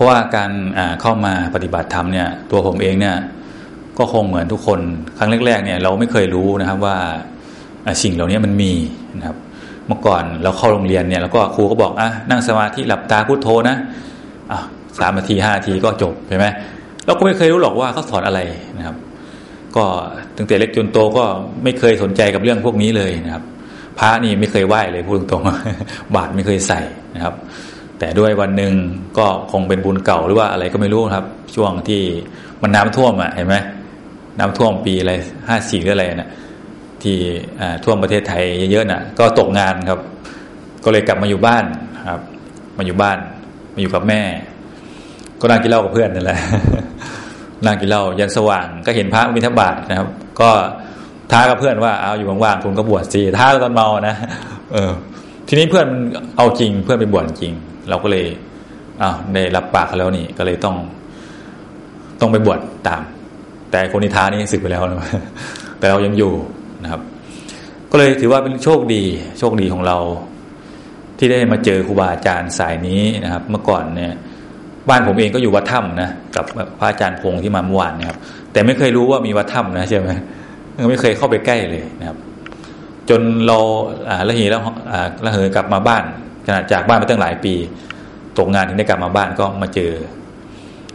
ราะว่าการเข้ามาปฏิบัติธรรมเนี่ยตัวผมเองเนี่ยก็คงเหมือนทุกคนครั้งแรกๆเนี่ยเราไม่เคยรู้นะครับว่าสิ่งเหล่านี้มันมีนะครับ เมื่อก่อนเราเข้าโรงเรียนเนี่ยแล้วก็ครูก็บอกอะนั่งสมาธิหลับตาพุโทโธนะอะสามนาทีห้านาทีก็จบใช่ไหมเราก็ไม่เคยรู้หรอกว่าเขาสอนอะไรนะครับ ก็ตั้งแต่เล็กจนโตก็ไม่เคยสนใจกับเรื่องพวกนี้เลยนะครับ พระนี่ไม่เคยไหว้เลยพูดตรงๆบาทไม่เคยใส่นะครับ แต่ด้วยวันหนึ่งก็คงเป็นบุญเก่าหรือว่าอะไรก็ไม่รู้ครับ ช่วงที่มันน้ำท่วมอะเห็นไหมน้ำท่วมปีอะไรห้าสี่หรืออะไรนะ่ะที่ท่วมประเทศไทยเยอะๆน่ะ ก็ตกงานครับ ก็เลยกลับมาอยู่บ้านครับ มาอยู่บ้าน มาอยู่กับแม่ ก็นั่งกินเหล้ากับเพื่อนนั่นแหละนั่งกินเหล้ายันสว่าง ก็เห็นพระมิทบาทนะครับ ก็ท้ากับเพื่อนว่าเอาอยู่ว่างๆคุณก็บวชสิท้าตอนเมานะเออ ทีนี้เพื่อนเอาจริงเพื่อนไปบวชจริง เราก็เลยอ้าวได้รับปากเขาแล้วนี่ก็เลยต้อง ต้องไปบวชตาม แต่คนนิทานี่สึกไปแล้วนะแต่เรายังอยู่นะครับ ก็เลยถือว่าเป็นโชคดีโชคดีของเรา ที่ได้มาเจอครูบาอาจารย์สายนี้นะครับ เมื่อก่อนเนี่ยบ้านผมเองก็อยู่วัดถ้ำนะกับพระอาจารย์พงศ์ที่มาเมื่อวานนะครับ แต่ไม่เคยรู้ว่ามีวัดถ้ำนะใช่ไหมไม่เคยเข้าไปใกล้เลยนะครับ จนเราละเหยแล้วละเหยกลับมาบ้าน ขณะจากบ้านมาตั้งหลายปี ตกงานถึงได้กลับมาบ้านก็มาเจอ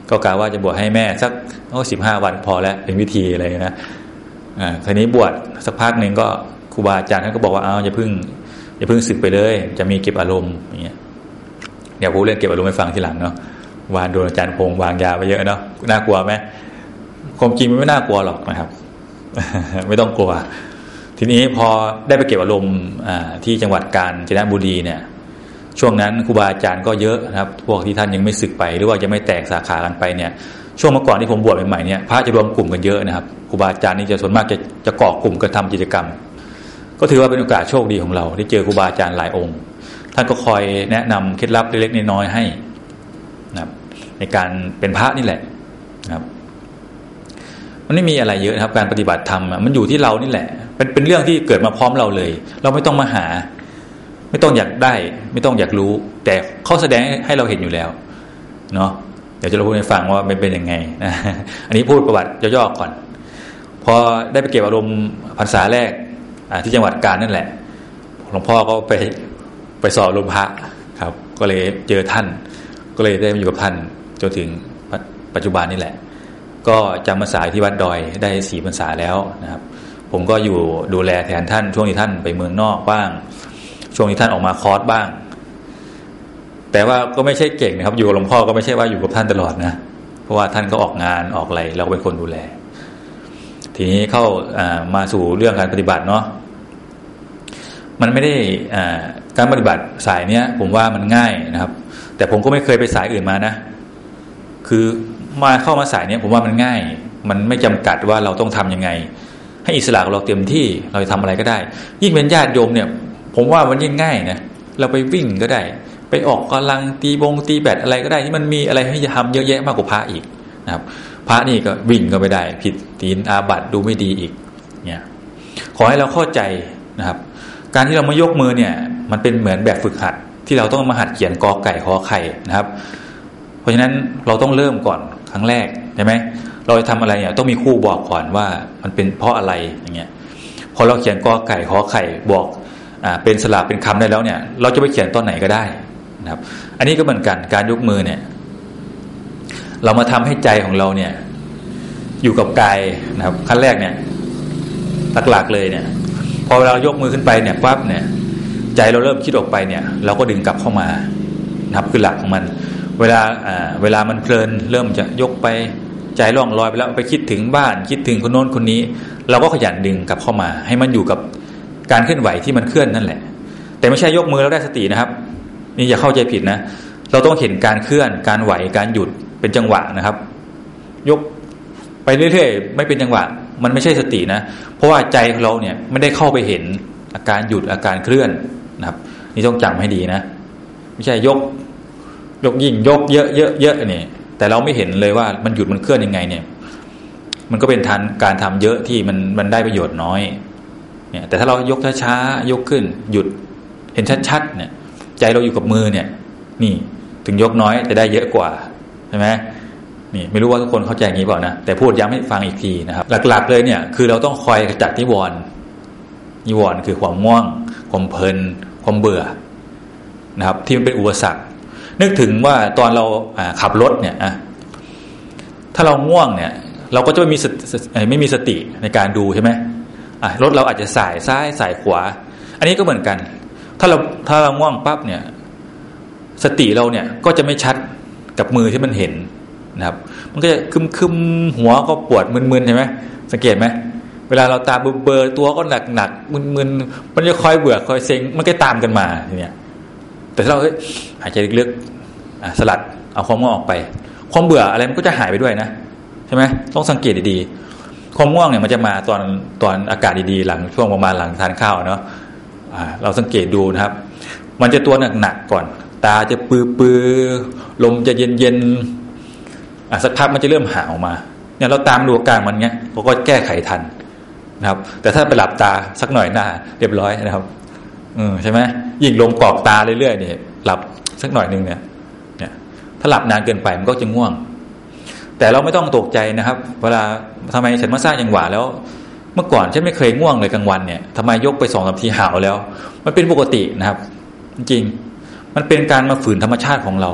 ก็กล่าวว่าจะบวชให้แม่สักโอ้สิบห้าวันพอแล้วเป็นวิธีอะไรนะอ่าทีนี้บวชสักพักหนึ่งก็ครูบาอาจารย์ท่านก็บอกว่าเอาอย่าพึ่งอย่าพึ่งสึกไปเลย จะมีเก็บอารมณ์อย่างเงี้ยเดี๋ยวพูดเรื่องเก็บอารมณ์ให้ฟังทีหลังเนาะวานโดนอาจารย์พงวางยาไปเยอะเนาะน่ากลัวไหมความจริงมันไม่น่ากลัวหรอกนะครับ ไม่ต้องกลัว ทีนี้พอได้ไปเก็บอารมณ์ที่จังหวัดกาญจนบุรีเนี่ย ช่วงนั้นครูบาอาจารย์ก็เยอะนะครับพวกที่ท่านยังไม่สึกไป หรือว่ายังไม่แตกสาขากันไปเนี่ยช่วงเมื่อก่อนที่ผมบวชใหม่ๆเนี่ยพระจะรวมกลุ่มกันเยอะนะครับครูบาอาจารย์นี่จะส่วนมากจะจะเกาะกลุ่มกันทำกิจกรรม ก็ถือว่าเป็นโอกาสโชคดีของเราที่เจอครูบาอาจารย์หลายองค์ ท่านก็คอยแนะนำเคล็ดลับเล็กๆน้อยๆให้นะครับในการเป็นพระนี่แหละนะครับมันไม่มีอะไรเยอะนะครับ การปฏิบัติธรรมมันอยู่ที่เรานี่แหละ เป็นเป็นเรื่องที่เกิดมาพร้อมเราเลย เราไม่ต้องมาหา ไม่ต้องอยากได้ ไม่ต้องอยากรู้ แต่เขาแสดงให้เราเห็นอยู่แล้วเนาะเดี๋ยวจะเราพูดให้ฟังว่ามันเป็นยังไงนะอันนี้พูดประวัติย่อๆก่อน พอได้ไปเก็บอารมณ์พรรษาแรกที่จังหวัดกาญนั่นแหละหลวงพ่อก็ไปไปสอบลมพระครับ ก็เลยเจอท่าน ก็เลยได้มาอยู่กับท่านจนถึงปัจจุบันนี่แหละ ก็จำพรรษาที่วัดดอยได้สี่พรรษาแล้วนะครับ ผมก็อยู่ดูแลแทนท่านช่วงที่ท่านไปเมืองนอกบ้าง ช่วงที่ท่านออกมาคอร์สบ้าง แต่ว่าก็ไม่ใช่เก่งนะครับ อยู่กับหลวงพ่อก็ไม่ใช่ว่าอยู่กับท่านตลอดนะ เพราะว่าท่านก็ออกงานออกอะไรเราเป็นคนดูแล ทีนี้เข้ามาสู่เรื่องการปฏิบัติเนาะมันไม่ได้การปฏิบัติสายเนี้ย ผมว่ามันง่ายนะครับ แต่ผมก็ไม่เคยไปสายอื่นมานะ คือมาเข้ามาสายเนี้ยผมว่ามันง่าย มันไม่จำกัดว่าเราต้องทํำยังไง ให้อิสระเราเต็มที่เราจะทำอะไรก็ได้ ยิ่งเป็นญาติโยมเนี่ย ผมว่ามันยิ่งง่ายนะเราไปวิ่งก็ได้ ไปออกกำลังตีบงตีแบดอะไรก็ได้ที่มันมีอะไรให้จะทำเยอะแยะมากกว่าพระอีกนะครับ พระนี่ก็วิ่งก็ไม่ได้ ผิดตีนอาบัตดูไม่ดีอีกเนี่ยขอให้เราเข้าใจนะครับ การที่เรามายกมือเนี่ย มันเป็นเหมือนแบบฝึกหัด ที่เราต้องมาหัดเขียนกอไก่ขอไข่นะครับ เพราะฉะนั้นเราต้องเริ่มก่อนครั้งแรกใช่ไหมเราจะทำอะไรเนี่ยต้องมีคู่บอกก่อนว่ามันเป็นเพราะอะไรอย่างเงี้ยพอเราเขียนกอไก่ขอไข่บอก เป็นสลาเป็นคำได้แล้วเนี่ย เราจะไปเขียนตอนไหนก็ได้นะครับ อันนี้ก็เหมือนกันการยกมือเนี่ย เรามาทำให้ใจของเราเนี่ย อยู่กับกายนะครับ ขั้นแรกเนี่ยหลักๆเลยเนี่ย พอเรายกมือขึ้นไปเนี่ยปั๊บเนี่ย ใจเราเริ่มคิดออกไปเนี่ย เราก็ดึงกลับเข้ามานะครับคือหลักของมัน เวลาอ่าเวลามันเพลินเริ่มจะยกไปใจล่องลอยไปแล้วไปคิดถึงบ้าน คิดถึงคนโน้นคนนี้ เราก็ขยันดึงกลับเข้ามา ให้มันอยู่กับ การเคลื่อนไหวที่มันเคลื่อนนั่นแหละ แต่ไม่ใช่ยกมือแล้วได้สตินะครับ นี่อย่าเข้าใจผิดนะ เราต้องเห็นการเคลื่อน การไหวการหยุดเป็นจังหวะนะครับ ยกไปเรื่อยๆไม่เป็นจังหวะ มันไม่ใช่สตินะ เพราะว่าใจของเราเนี่ยไม่ได้เข้าไปเห็นอาการหยุดอาการเคลื่อนนะครับ นี่ต้องจำให้ดีนะ ไม่ใช่ยก ยกยิ่งยกเยอะเยอะเยอะนี่แต่เราไม่เห็นเลยว่ามันหยุดมันเคลื่อนยังไงเนี่ย มันก็เป็นทานการทำเยอะที่มันมันได้ประโยชน์น้อย เนี่ยแต่ถ้าเรายกช้าๆยกขึ้น หยุดเห็นชัดๆเนี่ย ใจเราอยู่กับมือเนี่ย นี่ถึงยกน้อยจะได้เยอะกว่าใช่ไหมนี่ไม่รู้ว่าทุกคนเข้าใจอย่างนี้เปล่านะแต่พูดย้ำให้ฟังอีกทีนะครับ หลักๆเลยเนี่ย คือเราต้องคอยจัดนิวรณ์นิวรณ์คือความง่วง ความเพลิน ความเบื่อนะครับ ที่มันเป็นอุปสรรคนึกถึงว่าตอนเราขับรถเนี่ยถ้าเราง่วงเนี่ย เราก็จะไม่มีไม่มีสติในการดูใช่ไหม รถเราอาจจะสายซ้ายสายขวา อันนี้ก็เหมือนกัน ถ้าเราถ้าเราง่วงปั๊บเนี่ย สติเราเนี่ยก็จะไม่ชัดกับมือที่มันเห็นนะครับ มันก็จะคึมคึมหัวก็ปวดมึนๆใช่ไหมสังเกตไหมเวลาเราตาเบอร์ตัวก็หนักหนักมึนๆมันจะคอยเบื่อคอยเซ็งมันก็ตามกันมาทีเนี้ยแต่ถ้าเราหายใจลึกๆสลัดเอาความง่วงออกไป ความเบื่ออะไรมันก็จะหายไปด้วยนะใช่ไหมต้องสังเกตดีๆ ความง่วงเนี่ยมันจะมาตอนตอนอากาศดีๆหลังช่วงประมาณหลังทานข้าวเนาะเราสังเกตดูนะครับ มันจะตัวหนักๆก่อน ตาจะปือปือลมจะเย็นเย็นสักพักมันจะเริ่มหาออกมาเนี่ยเราตามดูอาการมันเงี้ยเราก็แก้ไขทันนะครับ แต่ถ้าไปหลับตาสักหน่อยหน้า เรียบร้อยนะครับอืใช่ไหมยิ่งลมกรอกตาเรื่อยๆเนี่ยหลับสักหน่อยหนึ่งเนี่ยเนี่ย ถ้าหลับนานเกินไปมันก็จะง่วง แต่เราไม่ต้องตกใจนะครับ เวลาทำไมฉันมาสร้างยังหวาแล้ว เมื่อก่อนฉันไม่เคยง่วงเลยกลางวันเนี่ยทำไมยกไปสองสามทีหาวแล้ว มันเป็นปกตินะครับ จริงมันเป็นการมาฝืนธรรมชาติของเรา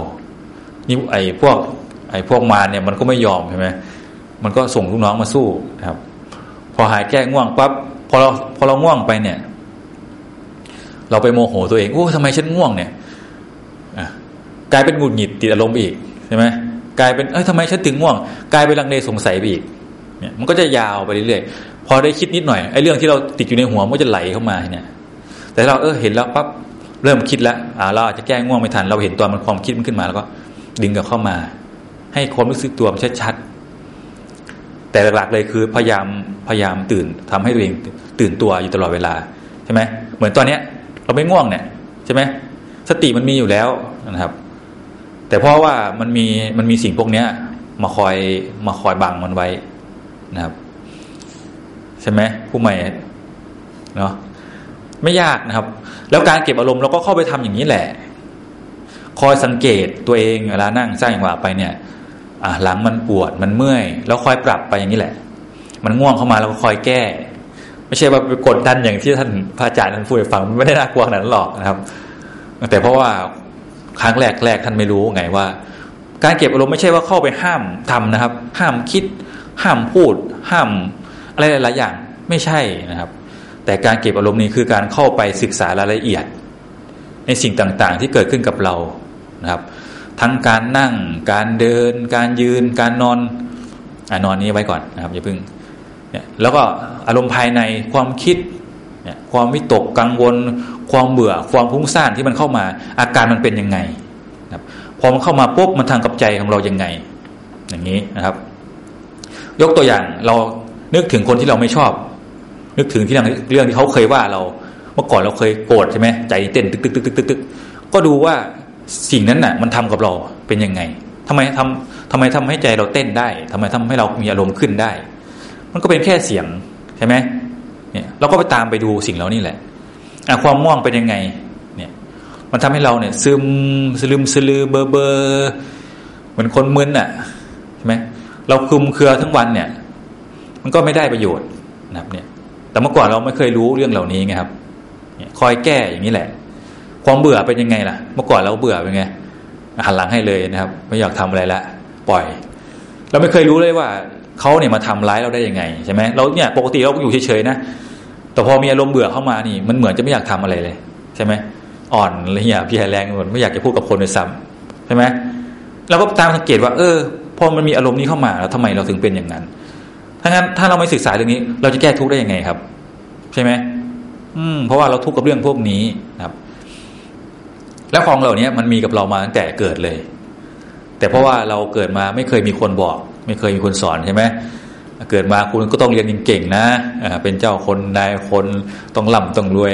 นี่ไอ้พวก ไอ้พวกมาเนี่ยมันก็ไม่ยอมใช่ไหมมันก็ส่งลูกน้องมาสู้นะครับ พอหายแก้ง่วงปั๊บพอเราพอเราง่วงไปเนี่ย เราไปโมโหตัวเองโอ้ทำไมฉันง่วงเนี่ยกลายเป็นหงุดหงิดติดอารมณ์อีกใช่ไหม กลายเป็นเอ้ยทำไมฉันถึงง่วง กลายเป็นลังเลสงสัยไปอีกเนี่ยมันก็จะยาวไปเรื่อยๆพอได้คิดนิดหน่อยไอ้เรื่องที่เราติดอยู่ในหัวมันก็จะไหลเข้ามาเนี่ย แต่เราเออเห็นแล้วปั๊บเริ่มคิดแล้วอ่าเราอาจจะแก้ง่วงไม่ทัน เราเห็นตัวมันความคิดมันขึ้นมาแล้วก็ ดึงกลับเข้ามา ให้ความรู้สึกตัวมันชัดๆแต่หลักๆเลยคือพยายามพยายามตื่นทำให้ตัวเองตื่นตัวอยู่ตลอดเวลาใช่ไหมเหมือนตอนเนี้ย เราไม่ง่วงเนี่ยใช่ไหมสติมันมีอยู่แล้วนะครับ แต่เพราะว่ามันมีมันมีสิ่งพวกเนี้ย มาคอยมาคอยบังมันไว้นะครับ ใช่ไหมผู้ใหม่เนาะไม่ยากนะครับ แล้วการเก็บอารมณ์เราก็เข้าไปทำอย่างนี้แหละ คอยสังเกตตัวเองเวลานั่งสร้างอย่างว่าไปเนี่ยอ่าหลังมันปวดมันเมื่อย แล้วคอยปรับไปอย่างนี้แหละ มันง่วงเข้ามาเราก็คอยแก้ ไม่ใช่ว่าไปกดดันอย่างที่ท่านพระอาจารย์ท่านพูดให้ฟังมันไม่ได้น่ากลัวขนาดนั้นหรอกนะครับ แต่เพราะว่า ครั้งแรกแรกท่านไม่รู้ไงว่า การเก็บอารมณ์ไม่ใช่ว่าเข้าไปห้ามทำนะครับ ห้ามคิด ห้ามพูด ห้ามอะไรหลายอย่างไม่ใช่นะครับ แต่การเก็บอารมณ์นี้คือการเข้าไปศึกษารายละเอียด ในสิ่งต่างๆ ที่เกิดขึ้นกับเรานะครับ ทั้งการนั่ง การเดิน การยืน การนอนอนอนนี้ไว้ก่อนนะครับอย่าเพิ่งเนี่ยแล้วก็อารมณ์ภายในความคิด เนี่ยความวิตกกังวล ความเบื่อความพุ่งซ่านที่มันเข้ามา อาการมันเป็นยังไงนะครับพอมันเข้ามาปุ๊บมันทางกับใจของเรายังไง อย่างนี้นะครับ ยกตัวอย่างเรานึกถึงคนที่เราไม่ชอบ นึกถึงที่เรื่องที่เขาเคยว่าเรา เมื่อก่อนเราเคยโกรธใช่ไหมใจเต้นตึกตึกตึกตึกตึกตึกก็ดูว่าสิ่งนั้นน่ะ มันทำกับเราเป็นยังไงทำไมทำทำไมทำให้ใจเราเต้นได้ทำไมทำให้เรามีอารมณ์ขึ้นได้ มันก็เป็นแค่เสียงใช่ไหม เนี่ยเราก็ไปตามไปดูสิ่งเหล่านี้แหละอะความม่วงเป็นยังไง เนี่ย มันทำให้เราเนี่ย ซึมสลืมสลือเบอร์เบอร์เหมือนคนมึนอะใช่ไหมเราคุมเครือทั้งวันเนี่ย มันก็ไม่ได้ประโยชน์นะครับ เนี่ย แต่เมื่อก่อนเราไม่เคยรู้เรื่องเหล่านี้ไงครับคอยแก้อย่างนี้แหละ ความเบื่อเป็นยังไงล่ะ เมื่อก่อนเราเบื่อเป็นไงหันหลังให้เลยนะครับ ไม่อยากทำอะไรละปล่อย เราไม่เคยรู้เลยว่า เขาเนี่ยมาทำร้ายเราได้ยังไงใช่ไหมเราเนี่ยปกติเราก็อยู่เฉยๆนะแต่พอมีอารมณ์เบื่อเข้ามานี่ มันเหมือนจะไม่อยากทำอะไรเลยใช่ไหมอ่อนอะไรเงี้ยพี่แรงหมดไม่อยากจะพูดกับคนเลยซ้ำใช่ไหมเราก็ตามสังเกตว่า เออพอมันมีอารมณ์นี้เข้ามาแล้วทำไมเราถึงเป็นอย่างนั้นถ้างั้นถ้าเราไม่ศึกษาเรื่องนี้ เราจะแก้ทุกข์ได้ยังไงครับ ใช่ไหมอืม เพราะว่าเราทุกข์กับเรื่องพวกนี้ครับ แล้วของเหล่านี้มันมีกับเรามาตั้งแต่เกิดเลย แต่เพราะว่าเราเกิดมาไม่เคยมีคนบอก ไม่เคยมีคนสอนใช่ไหมเกิดมาคุณก็ต้องเรียนเก่งๆนะเป็นเจ้าคนนายคนต้องล่ำต้องรวย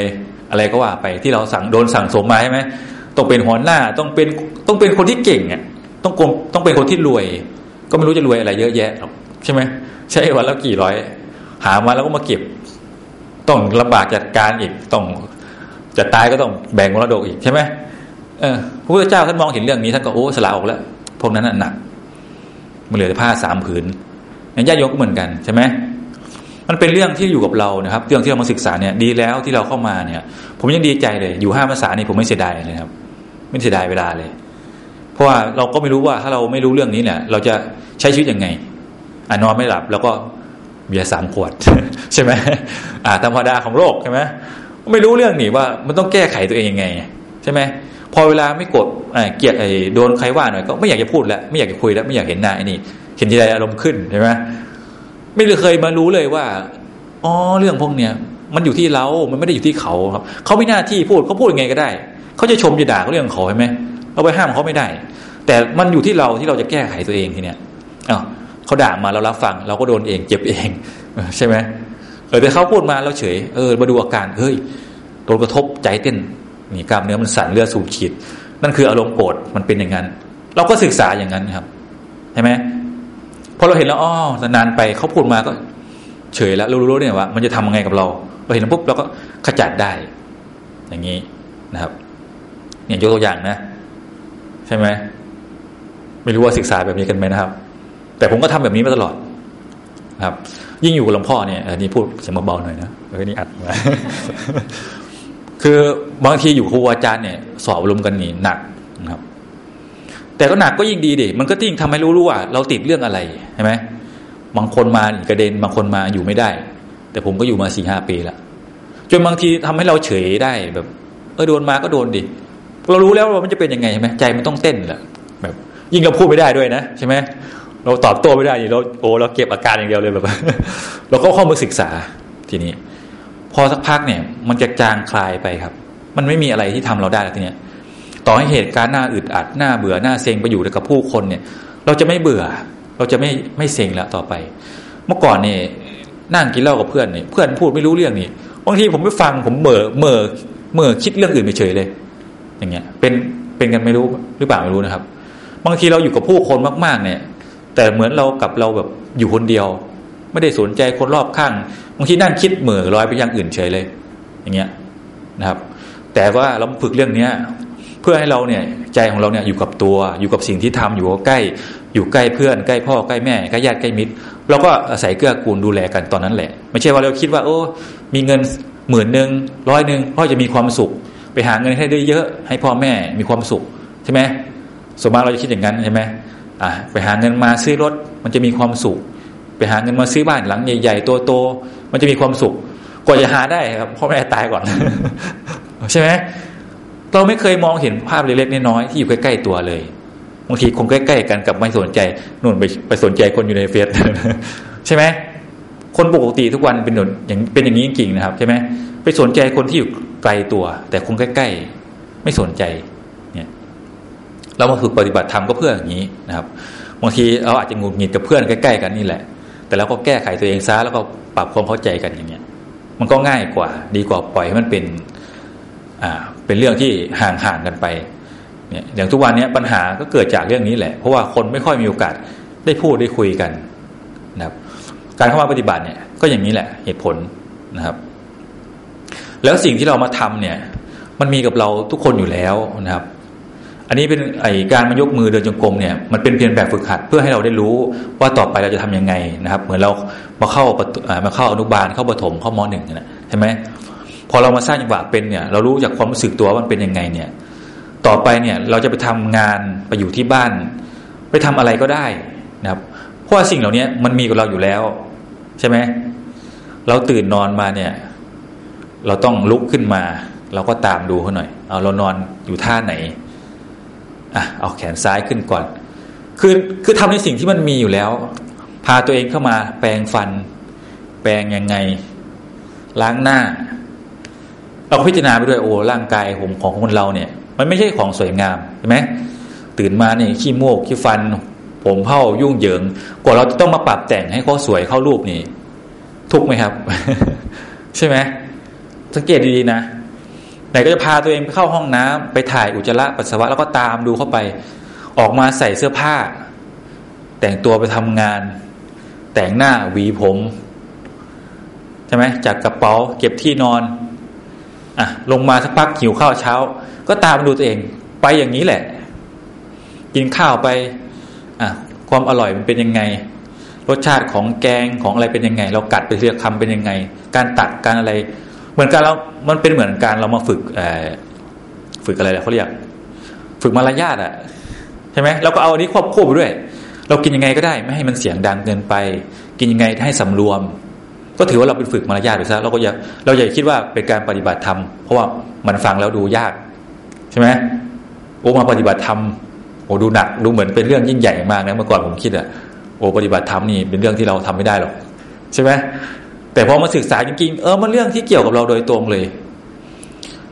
อะไรก็ว่าไปที่เราสั่งโดนสั่งสมมาใช่ไหมต้องเป็นหัวหน้าต้องเป็นต้องเป็นคนที่เก่งอะต้องกต้องเป็นคนที่รวย ก็ไม่รู้จะรวยอะไรเยอะแยะหรอกใช่ไหมใช่วันแล้วกี่ร้อย หามาแล้วก็มาเก็บ ต้องลำบากจัดการอีกต้องจะตายก็ต้องแบ่งมรดกอีกใช่ไหมเออพระพุทธเจ้าท่านมองเห็นเรื่องนี้ท่านก็โอ้สละออกแล้วพวกนั้นหนัก มันเหลือแต่ผ้าสามผืนย่างญาติโยมก็เหมือนกันใช่ไหมมันเป็นเรื่องที่อยู่กับเรานะครับ เรื่องที่เรามาศึกษาเนี่ยดีแล้วที่เราเข้ามาเนี่ย ผมยังดีใจเลย อยู่ห้าภาษานี่ผมไม่เสียดายเลยครับ ไม่เสียดายเวลาเลย เพราะว่าเราก็ไม่รู้ว่าถ้าเราไม่รู้เรื่องนี้เนี่ย เราจะใช้ชีวิตยังไงอ่านอนไม่หลับ แล้วก็เบียร์สามขวด ใช่ไหมอ่าธรรมดาของโลกใช่ไหมไม่รู้เรื่องนี่ว่ามันต้องแก้ไขตัวเองยังไง ใช่ไหมพอเวลาไม่กด เกลียดไอ้โดนใครว่าหน่อยก็ไม่อยากจะพูดแล้วไม่อยากจะคุยแล้วไม่อยากเห็นหน้าไอ้นี่เห็นทีไรอารมณ์ขึ้นใช่ไหมไม่เคยมารู้เลยว่าอ๋อเรื่องพวกเนี้ยมันอยู่ที่เรา มันไม่ได้อยู่ที่เขาครับ เขาไม่หน้าที่พูดเขาพูดยังไงก็ได้ เขาจะชมจะด่าก็เรื่องของเขาใช่ไหมเราไปห้ามเขาไม่ได้ แต่มันอยู่ที่เราที่เราจะแก้ไขตัวเองทีเนี้ยอ้าวเขาด่ามาเรารับฟัง เราก็โดนเองเจ็บเองใช่ไหมเออแต่เขาพูดมาเราเฉย เออมาดูอาการเฮ้ยโดนกระทบใจเต้นนี่กล้ามเนื้อมันสั่นเลือดสูบฉีด นั่นคืออารมณ์โกรธมันเป็นอย่างนั้น เราก็ศึกษาอย่างนั้นครับใช่ไหมพอเราเห็นแล้วอ๋อนานไปเขาพูดมาก็ เฉยแล้วรู้ๆเนี่ยว่ามันจะทำยังไงกับเรา เราเห็นแล้วปุ๊บเราก็ขจัดได้ อย่างนี้นะครับเนี่ยยกตัวอย่างนะ ใช่ไหมไม่รู้ว่าศึกษาแบบนี้กันไหมนะครับ แต่ผมก็ทำแบบนี้มาตลอดครับ ยิ่งอยู่กับหลวงพ่อเนี่ยอันนี้พูดเสียงเบาๆหน่อยนะเออนี่อัดมา คือบางทีอยู่ครูอาจารย์เนี่ยสอบรวมกันนี่หนักนะครับ แต่ก็หนักก็ยิ่งดีดิมันก็ยิ่งทำให้รู้รู้ว่า เราติดเรื่องอะไรใช่ไหมบางคนมาอีกระเด็นบางคนมาอยู่ไม่ได้ แต่ผมก็อยู่มาสี่ห้าปีล้วจนบางทีทำให้เราเฉยได้แบบ เออโดนมาก็โดนดิเรารู้แล้วว่ามันจะเป็นยังไงใช่ไหมใจมันต้องเต้นแหละแบบ ยิ่งเราพูดไม่ได้ด้วยนะใช่ไหมเราตอบโต้ไม่ได้เราโอ้เราเก็บอาการอย่างเดียวเลยแบบเราก็เข้ามาศึกษาทีนี้ อสักพักเนี่ย มันจะจางคลายไปครับ มันไม่มีอะไรที่ทำเราได้แล้วทีเนี้ยต่อให้เหตุการณ์หน้าอึดอัดหน้าเบื่อหน้าเซ็งไปอยู่กับผู้คนเนี่ย เราจะไม่เบื่อ เราจะไม่ไม่เซ็งแล้วต่อไป เมื่อก่อนเนี่ยนั่งกินเหล้ากับเพื่อนเนี่ยเพื่อนพูดไม่รู้เรื่องนี่บางทีผมไม่ฟังผมเมื่อเมื่อเมื่อคิดเรื่องอื่นไปเฉยเลย อย่างเงี้ย เป็นเป็นกันไม่รู้หรือเปล่าไม่รู้นะครับ บางทีเราอยู่กับผู้คนมาก ๆ เนี่ย แต่เหมือนเรากับเราแบบอยู่คนเดียว ไม่ได้สนใจคนรอบข้างบางทีนั่งคิดเหม่อลอยไปอย่างอื่นเฉยเลย อย่างเงี้ยนะครับ แต่ว่าเราฝึกเรื่องเนี้ยเพื่อให้เราเนี่ยใจของเราเนี่ยอยู่กับตัว อยู่กับสิ่งที่ทำอยู่ใกล้ อยู่ใกล้เพื่อน ใกล้พ่อใกล้แม่ใกล้ญาติใกล้มิตรเราก็อาศัยเกื้อกูลดูแลกันตอนนั้นแหละ ไม่ใช่ว่าเราคิดว่า โอ้ มีเงินหมื่นหนึ่งร้อยหนึ่งพ่อจะมีความสุข ไปหาเงินให้ได้เยอะ ให้พ่อแม่มีความสุขใช่ไหมสมมติเราจะคิดอย่างนั้นใช่ไหมอะไปหาเงินมาซื้อรถมันจะมีความสุข ไปหาเงินมาซื้อบ้านหลังใหญ่ๆตัวโตมันจะมีความสุขกว่าจะหาได้ครับพ่อแม่ตายก่อน ใช่ไหมเราไม่เคยมองเห็นภาพเล็กๆน้อยๆที่อยู่ใกล้ๆตัวเลยบางทีคงใกล้ๆกันกับไม่สนใจนู่นไปไปสนใจคนอยู่ในเฟซใช่ไหมคนปกติทุกวันเป็นอย่างเป็นอย่างนี้จริงๆนะครับ ใช่ไหมไปสนใจคนที่อยู่ไกลตัว แต่คงใกล้ๆไม่สนใจเนี่ยเรามาฝึกปฏิบัติธรรมก็เพื่ออย่างนี้นะครับบางทีเราอาจจะงุนงิดกับเพื่อนใกล้ ๆ กันนี่แหละ แต่เราก็แก้ไขตัวเองซะแล้วก็ปรับความเข้าใจกันอย่างเงี้ย มันก็ง่ายกว่า ดีกว่าปล่อยให้มันเป็น อ่า เป็นเรื่องที่ห่างๆกันไป เนี่ย อย่างทุกวันนี้ปัญหาก็เกิดจากเรื่องนี้แหละ เพราะว่าคนไม่ค่อยมีโอกาสได้พูดได้คุยกันนะครับ การเข้ามาปฏิบัติเนี่ย ก็อย่างนี้แหละ เหตุผลนะครับ แล้วสิ่งที่เรามาทำเนี่ย มันมีกับเราทุกคนอยู่แล้วนะครับ อันนี้เป็นไอการมายกมือเดินจงกรมเนี่ยมันเป็นเพียงแบบฝึกหัดเพื่อให้เราได้รู้ว่าต่อไปเราจะทํำยังไงนะครับ เหมือนเรามาเข้ามาเข้าอนุบาลเข้าประถมเข้ามหนึ่งนะใช่ไหมพอเรามาสร้างจังหวะเป็นเนี่ย เรารู้จากความรู้สึกตัวว่ามันเป็นยังไงเนี่ย ต่อไปเนี่ยเราจะไปทำงานไปอยู่ที่บ้าน ไปทำอะไรก็ได้นะครับ เพราะว่าสิ่งเหล่านี้มันมีกับเราอยู่แล้ว ใช่ไหมเราตื่นนอนมาเนี่ย เราต้องลุกขึ้นมา เราก็ตามดูเขาหน่อย เอาเรานอนอยู่ท่าไหน อะเอาแขนซ้ายขึ้นก่อน คือคือทำในสิ่งที่มันมีอยู่แล้ว พาตัวเองเข้ามา แปรงฟัน แปรงยังไง ล้างหน้า เราพิจารณาไปด้วยโอ้ร่างกายผมของคนเราเนี่ย มันไม่ใช่ของสวยงามใช่ไหมตื่นมาเนี่ยขี้โมกขี้ฟัน ผมเผ้ายุ่งเหยิงกว่าเราจะต้องมาปรับแต่งให้เขาสวยเข้ารูปนี่ทุกไหมครับ ใช่ไหมสังเกตดีๆนะ ไหนก็จะพาตัวเองไปเข้าห้องน้ำไปถ่ายอุจจาระปัสสาวะแล้วก็ตามดูเข้าไป ออกมาใส่เสื้อผ้า แต่งตัวไปทำงาน แต่งหน้าหวีผมใช่ไหมจากกระเป๋าเก็บที่นอนอะลงมาสักพักหิวข้าวเช้า ก็ตามดูตัวเองไปอย่างนี้แหละ กินข้าวไปอะความอร่อยมันเป็นยังไง รสชาติของแกงของอะไรเป็นยังไง เรากัดไปเรียกคำเป็นยังไง การตักการอะไร เหมือนกันเรามันเป็นเหมือนการเรามาฝึกฝึกอะไรเขาเรียก ฝึกมารยาทอะใช่ไหมเราก็เอาอันนี้ควบคู่ไปด้วย เรากินยังไงก็ได้ ไม่ให้มันเสียงดังเกินไป กินยังไงให้สำรวม ก็ถือว่าเราเป็นฝึกมารยาทไปซะเราก็อย่าเราอย่าคิดว่าเป็นการปฏิบัติธรรมเพราะว่ามันฟังแล้วดูยาก ใช่ไหมโอ้มาปฏิบัติธรรมโอ้ดูหนักดูเหมือนเป็นเรื่องยิ่งใหญ่มากนะเมื่อก่อนผมคิดอะโอ้ปฏิบัติธรรมนี่เป็นเรื่องที่เราทำไม่ได้หรอกใช่ไหม แต่พอมาศึกษาจริงๆ เออมันเรื่องที่เกี่ยวกับเราโดยตรงเลย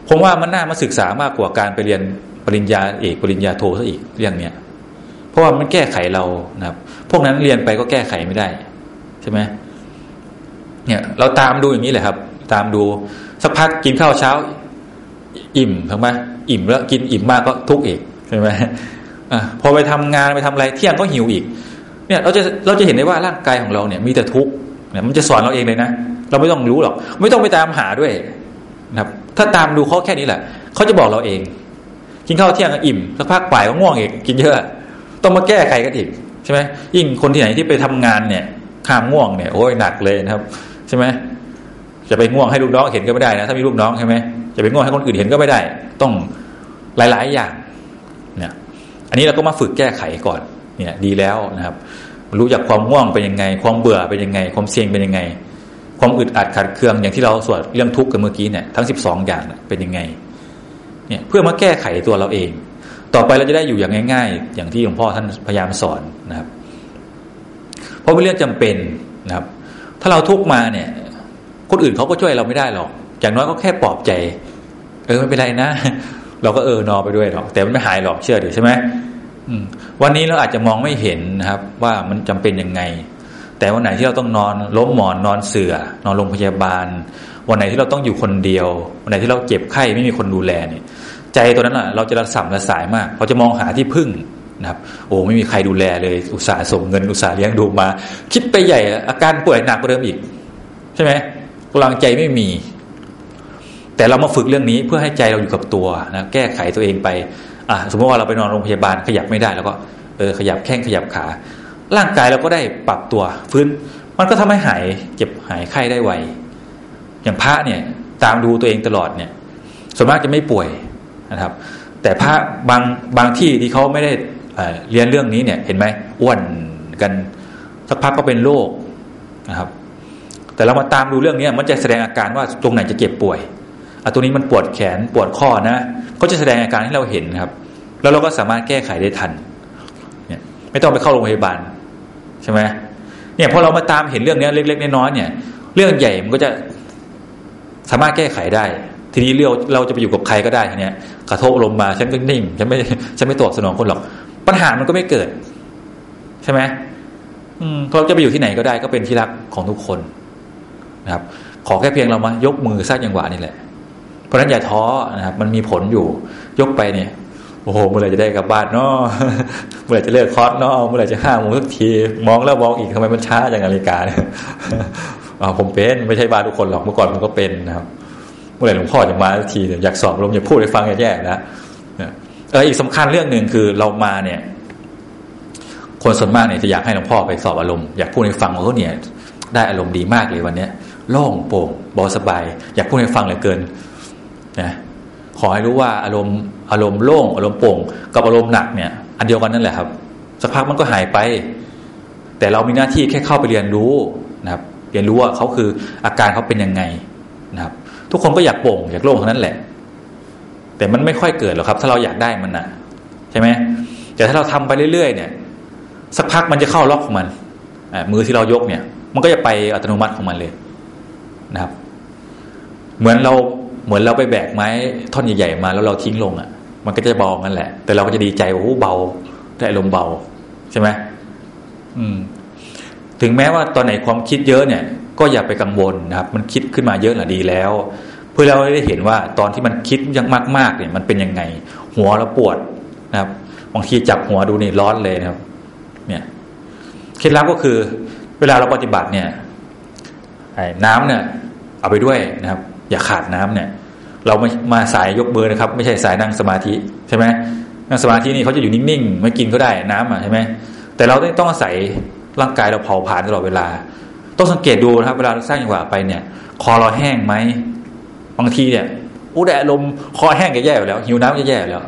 ผมว่ามันน่ามาศึกษามากกว่าการไปเรียนปริญญาเอกปริญญาโทซะอีกเรื่องเนี้ยเพราะว่ามันแก้ไขเรานะครับ พวกนั้นเรียนไปก็แก้ไขไม่ได้ใช่ไหมเนี่ย เราตามดูอย่างนี้แหละครับ ตามดูสักพักกินข้าวเช้า อิ่มถูกไหมอิ่มแล้วกินอิ่มมากก็ทุกข์อีกใช่ไหมอะพอไปทำงานไปทำอะไรเที่ยงก็หิวอีก เนี่ย เราจะเราจะเห็นได้ว่าร่างกายของเราเนี่ย มีแต่ทุกข์ เนี่ยมันจะสอนเราเองเลยนะเราไม่ต้องรู้หรอก ไม่ต้องไปตามหาด้วยนะครับ ถ้าตามดูเขาแค่นี้แหละเขาจะบอกเราเอง กินข้าวเที่ยงอิ่มสักพักป่ายก็ง่วงอีกกินเยอะ ต้องมาแก้ไขกันอีกใช่ไหมยิ่งคนที่ไหนที่ไปทำงานเนี่ยข้ามง่วงเนี่ยโอ้ยหนักเลยนะครับ ใช่ไหมจะไปง่วงให้ลูกน้องเห็นก็ไม่ได้นะถ้ามีลูกน้องใช่ไหมจะไปง่วงให้คนอื่นเห็นก็ไม่ได้ ต้องหลาย ๆ อย่างเนี่ยอันนี้เราก็มาฝึกแก้ไขก่อนเนี่ยดีแล้วนะครับ รู้จักความง่วงเป็นยังไง ความเบื่อเป็นยังไง ความเสี่ยงเป็นยังไง ความอึดอัดขัดเคืองอย่างที่เราสวดเรื่องทุกข์กันเมื่อกี้เนี่ยทั้งสิบสองอย่างเป็นยังไงเนี่ยเพื่อมาแก้ไขตัวเราเอง ต่อไปเราจะได้อยู่อย่างง่าย ๆ อย่างที่หลวงพ่อท่านพยายามสอนนะครับ เพราะเป็นเรื่องจำเป็นนะครับ ถ้าเราทุกข์มาเนี่ย คนอื่นเขาก็ช่วยเราไม่ได้หรอก อย่างน้อยก็แค่ปลอบใจ เออไม่เป็นไรนะ เราก็เออนอไปด้วยหรอกแต่มันไม่หายหรอกเชื่อเดิใช่ไหม วันนี้เราอาจจะมองไม่เห็นนะครับ ว่ามันจำเป็นยังไง แต่วันไหนที่เราต้องนอนล้มหมอนนอนเสือ่อนอนโรงพยาบาล วันไหนที่เราต้องอยู่คนเดียว วันไหนที่เราเจ็บไข้ไม่มีคนดูแลเนี่ย ใจตัวนั้นอะเราจะระสับระสายมากเราจะมองหาที่พึ่งนะครับ โอ้ไม่มีใครดูแลเลยอุตส่าห์ส่งเงินอุตส่าห์เลี้ยงดูมา คิดไปใหญ่อาการป่วยหนักกว่าเดิมอีก ใช่ไหมกำลังใจไม่มี แต่เรามาฝึกเรื่องนี้เพื่อให้ใจเราอยู่กับตัวนะแก้ไขตัวเองไป อะสมมติว่าเราไปนอนโรงพยาบาลขยับไม่ได้ แล้วก็เออขยับแข้งขยับขา ร่างกายเราก็ได้ปรับตัวฟื้น มันก็ทำให้หายเจ็บหายไข้ได้ไวอย่างพระเนี่ยตามดูตัวเองตลอดเนี่ยส่วนมากจะไม่ป่วยนะครับ แต่พระบางบางที่ที่เขาไม่ได้เรียนเรื่องนี้เนี่ยเห็นไหมอ้วนกันสักพักก็เป็นโรคนะครับ แต่เรามาตามดูเรื่องนี้มันจะแสดงอาการว่าตรงไหนจะเจ็บป่วยอะตรงนี้มันปวดแขนปวดข้อนะ ก็จะแสดงอาการให้เราเห็นครับ แล้วเราก็สามารถแก้ไขได้ทัน เนี่ย ไม่ต้องไปเข้าโรงพยาบาลใช่ไหมเนี่ยพอเรามาตามเห็นเรื่องนี้เล็ก ๆน้อยๆเนี่ย เรื่องใหญ่มันก็จะสามารถแก้ไขได้ ทีนี้เราเราจะไปอยู่กับใครก็ได้เนี่ยกระทบลมมาฉันก็นิ่งฉันไม่ฉันไม่ตอบสนองคนหรอก ปัญหามันก็ไม่เกิด ใช่ไหมเราจะไปอยู่ที่ไหนก็ได้ก็เป็นที่รักของทุกคนนะครับ ขอแค่เพียงเรามายกมือสร้างจังหวะนี่แหละ ราะนั้นอย่าท้อนะครับมันมีผลอยู่ยกไปเนี่ยโอ้โหเมื่อไรจะได้กลับบ้านเนาะเมื่อไรจะเลิกคอร์สเนาะเมื่อไรจะห้าโมงสักที มองแล้วมองอีกทำไมมันช้าอย่างนาฬิกาเนี่ยผมเป็นไม่ใช่บ้านทุกคนหรอกเมื่อก่อนผมก็เป็นนะครับ เมื่อไรหลวงพ่อจะมาสักทีอยากสอบลมอยากพูดให้ฟังแย่ๆนะเอออีกสำคัญเรื่องหนึ่งคือเรามาเนี่ย คนส่วนมากเนี่ยจะอยากให้หลวงพ่อไปสอบอารมณ์อยากพูดให้ฟังว่าเขาเนี่ย ได้อารมณ์ดีมากเลยวันเนี้ยโล่งโปร่งเบาสบาย อยากพูดให้ฟังเหลือเกิน นะขอให้รู้ว่าอารมณ์อารมณ์โล่งอารมณ์โป่ง กับอารมณ์หนักเนี่ย อันเดียวกันนั่นแหละครับสักพักมันก็หายไป แต่เรามีหน้าที่แค่เข้าไปเรียนรู้นะครับ เรียนรู้ว่าเขาคืออาการเขาเป็นยังไงนะครับ ทุกคนก็อยากโป่งอยากโล่งเท่านั้นแหละ แต่มันไม่ค่อยเกิดหรอกครับ ถ้าเราอยากได้มันนะใช่ไหมแต่ถ้าเราทำไปเรื่อยๆเนี่ย สักพักมันจะเข้าล็อกของมันมือที่เรายกเนี่ย มันก็จะไปอัตโนมัติของมันเลยนะครับ เหมือนเรา เหมือนเราไปแบกไม้ท่อนใหญ่ๆมาแล้วเราทิ้งลงอะ่ะ มันก็จะเบางั้นแหละ แต่เราก็จะดีใจว่าโอ้เบาได้ลมเบา ใช่ไหมอืม ถึงแม้ว่าตอนไหนความคิดเยอะเนี่ย ก็อย่าไปกังวลนะครับ มันคิดขึ้นมาเยอะหละดีแล้ว เพื่อเราได้เห็นว่าตอนที่มันคิดยังมากๆเนี่ย มันเป็นยังไง หัวเราปวดนะครับบางทีจับหัวดูนี่ร้อนเลยนะครับ เนี่ยเคล็ดลับก็คือ เวลาเราปฏิบัติเนี่ยน้ำเนี่ย เอาไปด้วยนะครับ อย่าขาดน้ำเนี่ย เราไม่มาสายยกเบอร์นะครับ ไม่ใช่สายนั่งสมาธิใช่ไหมนั่งสมาธินี่เขาจะอยู่นิ่งๆไม่กินก็ได้น้ำอะใช่ไหมแต่เราต้องอาศัยร่างกายเราเผาผลาญตลอดเวลา ต้องสังเกตดูนะครับเวลาเราสร้างจังหวะไปเนี่ย คอเราแห้งไหมบางทีเนี่ยอู้แดดลมคอแห้งก็แย่อยู่แล้ว หิวน้ำก็แย่แล้ว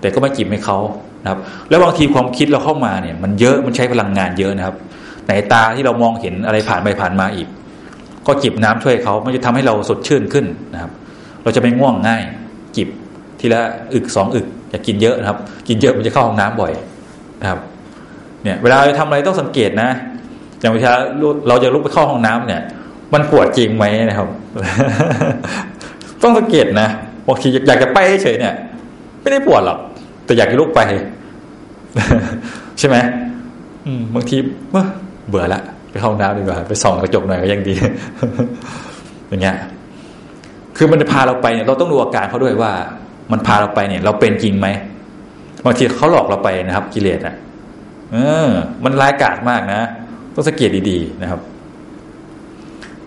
แต่ก็ไม่จิบให้เขานะครับ แล้วบางทีความคิดเราเข้ามาเนี่ย มันเยอะมันใช้พลังงานเยอะนะครับไหนตาที่เรามองเห็นอะไรผ่านไปผ่านมาอีก ก็จิบน้ำช่วยเขามันจะทำให้เราสดชื่นขึ้นนะครับ เราจะไม่ง่วงง่าย จิบทีละอึกสองอึกอย่ากินเยอะนะครับ กินเยอะมันจะเข้าห้องน้ำบ่อยนะครับ เนี่ย เวลาเราทำอะไรต้องสังเกตนะอย่างเวลาเราจะลุกไปเข้าห้องน้ำเนี่ย มันปวดจริงไหมนะครับ ต้องสังเกตนะบางทีอยากจะไปเฉยเนี่ย ไม่ได้ปวดหรอกแต่อยากจะลุกไป ใช่ไหมบางทีเบื่อละ ไปเข้าห้องน้ำดีกว่า ไปส่องกระจกหน่อยก็ยังดี อย่างเงี้ย คือมันจะพาเราไปเนี่ยเราต้องดูอาการเขาด้วยว่า มันพาเราไปเนี่ย เราเป็นจริงไหมบางทีเขาหลอกเราไปนะครับ กิเลสอะ เออ มันร้ายกาจมากนะต้องสังเกตดีๆนะครับ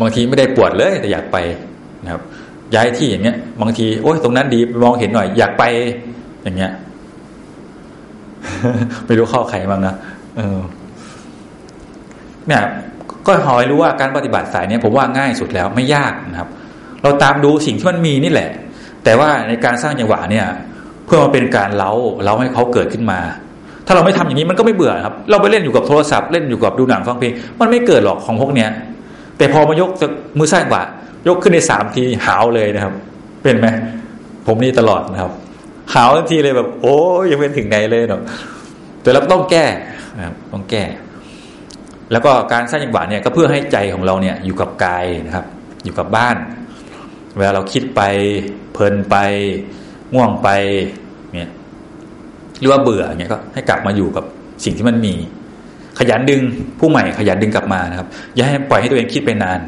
บางทีไม่ได้ปวดเลยแต่อยากไปนะครับ ย้ายที่อย่างเงี้ย บางทีโอ้ยตรงนั้นดีมองเห็นหน่อย อยากไปอย่างเงี้ยไม่รู้เข้าใครบ้างนะเออ เนี่ยก็หอยรู้ว่าการปฏิบัติสายเนี่ยผมว่าง่ายสุดแล้วไม่ยากนะครับ เราตามดูสิ่งที่มันมีนี่แหละ แต่ว่าในการสร้างจังหวะเนี่ย เพื่อมาเป็นการเล้าเล้าให้เขาเกิดขึ้นมา ถ้าเราไม่ทำอย่างนี้มันก็ไม่เบื่อครับ เราไปเล่นอยู่กับโทรศัพท์เล่นอยู่กับดูหนังฟังเพลงมันไม่เกิดหรอกของพวกเนี้ยแต่พอมายกมือสร้างบายกขึ้นในสามทีหาวเลยนะครับ เป็นไหมผมนี่ตลอดนะครับหาวทันทีเลยแบบ โอ้ยังเป็นถึงไหนเลยเนาะแต่เราต้องแก้นะครับต้องแก้ แล้วก็การสร้างจังหวะเนี่ยก็เพื่อให้ใจของเราเนี่ยอยู่กับกายนะครับ อยู่กับบ้าน เวลาเราคิดไปเพลินไปง่วงไปเนี่ยหรือว่าเบื่อเนี่ยก็ให้กลับมาอยู่กับสิ่งที่มันมี ขยันดึงผู้ใหม่ขยันดึงกลับมานะครับ อย่าให้ปล่อยให้ตัวเองคิดไปนาน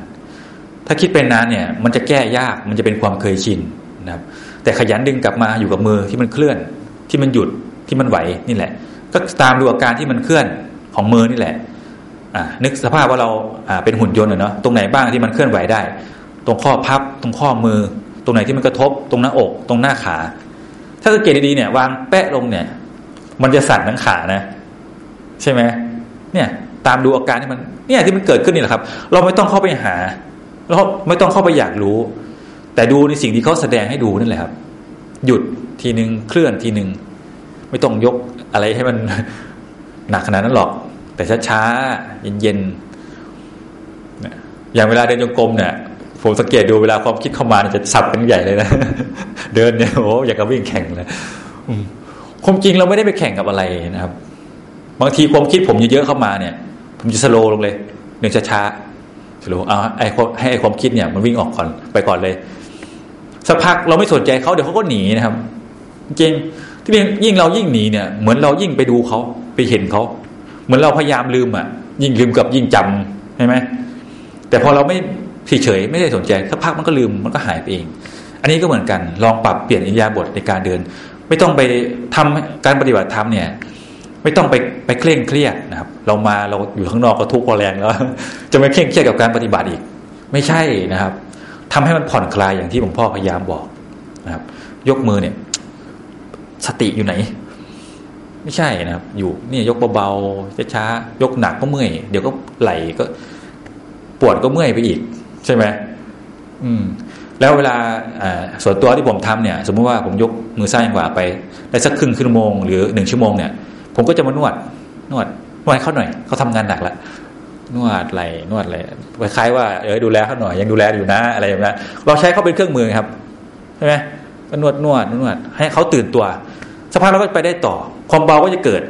ถ้าคิดไปนานเนี่ย มันจะแก้ยากมันจะเป็นความเคยชินนะครับ แต่ขยันดึงกลับมาอยู่กับมือที่มันเคลื่อน ที่มันหยุดที่มันไหวนี่แหละ ก็ตามดูอาการที่มันเคลื่อนของมือนี่แหละ นึกสภาพว่าเราอ่าเป็นหุ่นยนต์เนาะตรงไหนบ้างที่มันเคลื่อนไหวได้ ตรงข้อพับ ตรงข้อมือ ตรงไหนที่มันกระทบ ตรงหน้าอก ตรงหน้าขา ถ้าสังเกตดีๆเนี่ยวางแปะลงเนี่ย มันจะสั่นทั้งขานะ ใช่ไหมเนี่ยตามดูอาการที่มันเนี่ยที่มันเกิดขึ้นนี่แหละครับ เราไม่ต้องเข้าไปหาเราไม่ต้องเข้าไปอยากรู้ แต่ดูในสิ่งที่เขาแสดงให้ดูนั่นแหละครับ หยุดทีหนึ่งเคลื่อนทีหนึ่งไม่ต้องยกอะไรให้มันหนักขนาดนั้นหรอก แต่ช้าๆเย็นๆอย่างเวลาเดินจงกรมเนี่ยผมสังเกตดูเวลาความคิดเข้ามาจะสับเป็นใหญ่เลยนะเดินเนี่ยโอ้อยากจะวิ่งแข่งเลยความจริงเราไม่ได้ไปแข่งกับอะไรนะครับ บางทีความคิดผมเยอะๆเข้ามาเนี่ย ผมจะสโลลงเลยเดินช้าๆสโลเอาไอ้ให้ไอ้ความคิดเนี่ย มันวิ่งออกก่อนไปก่อนเลยสักพักเราไม่สนใจเขาเดี๋ยวเขาก็หนีนะครับ จริงที่ยิ่งเรายิ่งหนีเนี่ย เหมือนเรายิ่งไปดูเขาไปเห็นเขา เหมือนเราพยายามลืมอะ ยิ่งลืมกับยิ่งจำใช่ไหมแต่พอเราไม่เฉยไม่ได้สนใจสักพักมันก็ลืมมันก็หายไปเอง อันนี้ก็เหมือนกันลองปรับเปลี่ยนอินยาบทในการเดิน ไม่ต้องไปทำการปฏิบัติธรรมเนี่ย ไม่ต้องไปไปเคร่งเครียดนะครับ เรามาเราอยู่ข้างนอกก็ทุกข์พอแรงแล้ว จะไม่เคร่งเครียดกับการปฏิบัติอีก ไม่ใช่นะครับทำให้มันผ่อนคลายอย่างที่หลวงพ่อพยายามบอกนะครับ ยกมือเนี่ย สติอยู่ไหน ไม่ใช่นะครับ อยู่นี่ยกเบาๆช้าๆยกหนักก็เมื่อยเดี๋ยวก็ไหลก็ ปวดก็เมื่อยไปอีก ใช่ไหมอืม แล้วเวลาส่วนตัวที่ผมทำเนี่ย สมมติว่าผมยกมือซ้ายกว่าไปได้สักครึ่งชั่วโมงหรือหนึ่งชั่วโมงเนี่ย ผมก็จะมานวด นวดนวดเขาหน่อยเขาทำงานหนักแล้วนวดไหลนวดอะไรคล้ายๆว่าเออดูแลเขาหน่อยยังดูแลอยู่นะอะไรอย่างเงี้ยเราใช้เขาเป็นเครื่องมือครับใช่ไหมก็นวดนวดนวดให้เขาตื่นตัวสักพักเราก็ไปได้ต่อ ความเบาก็จะเกิด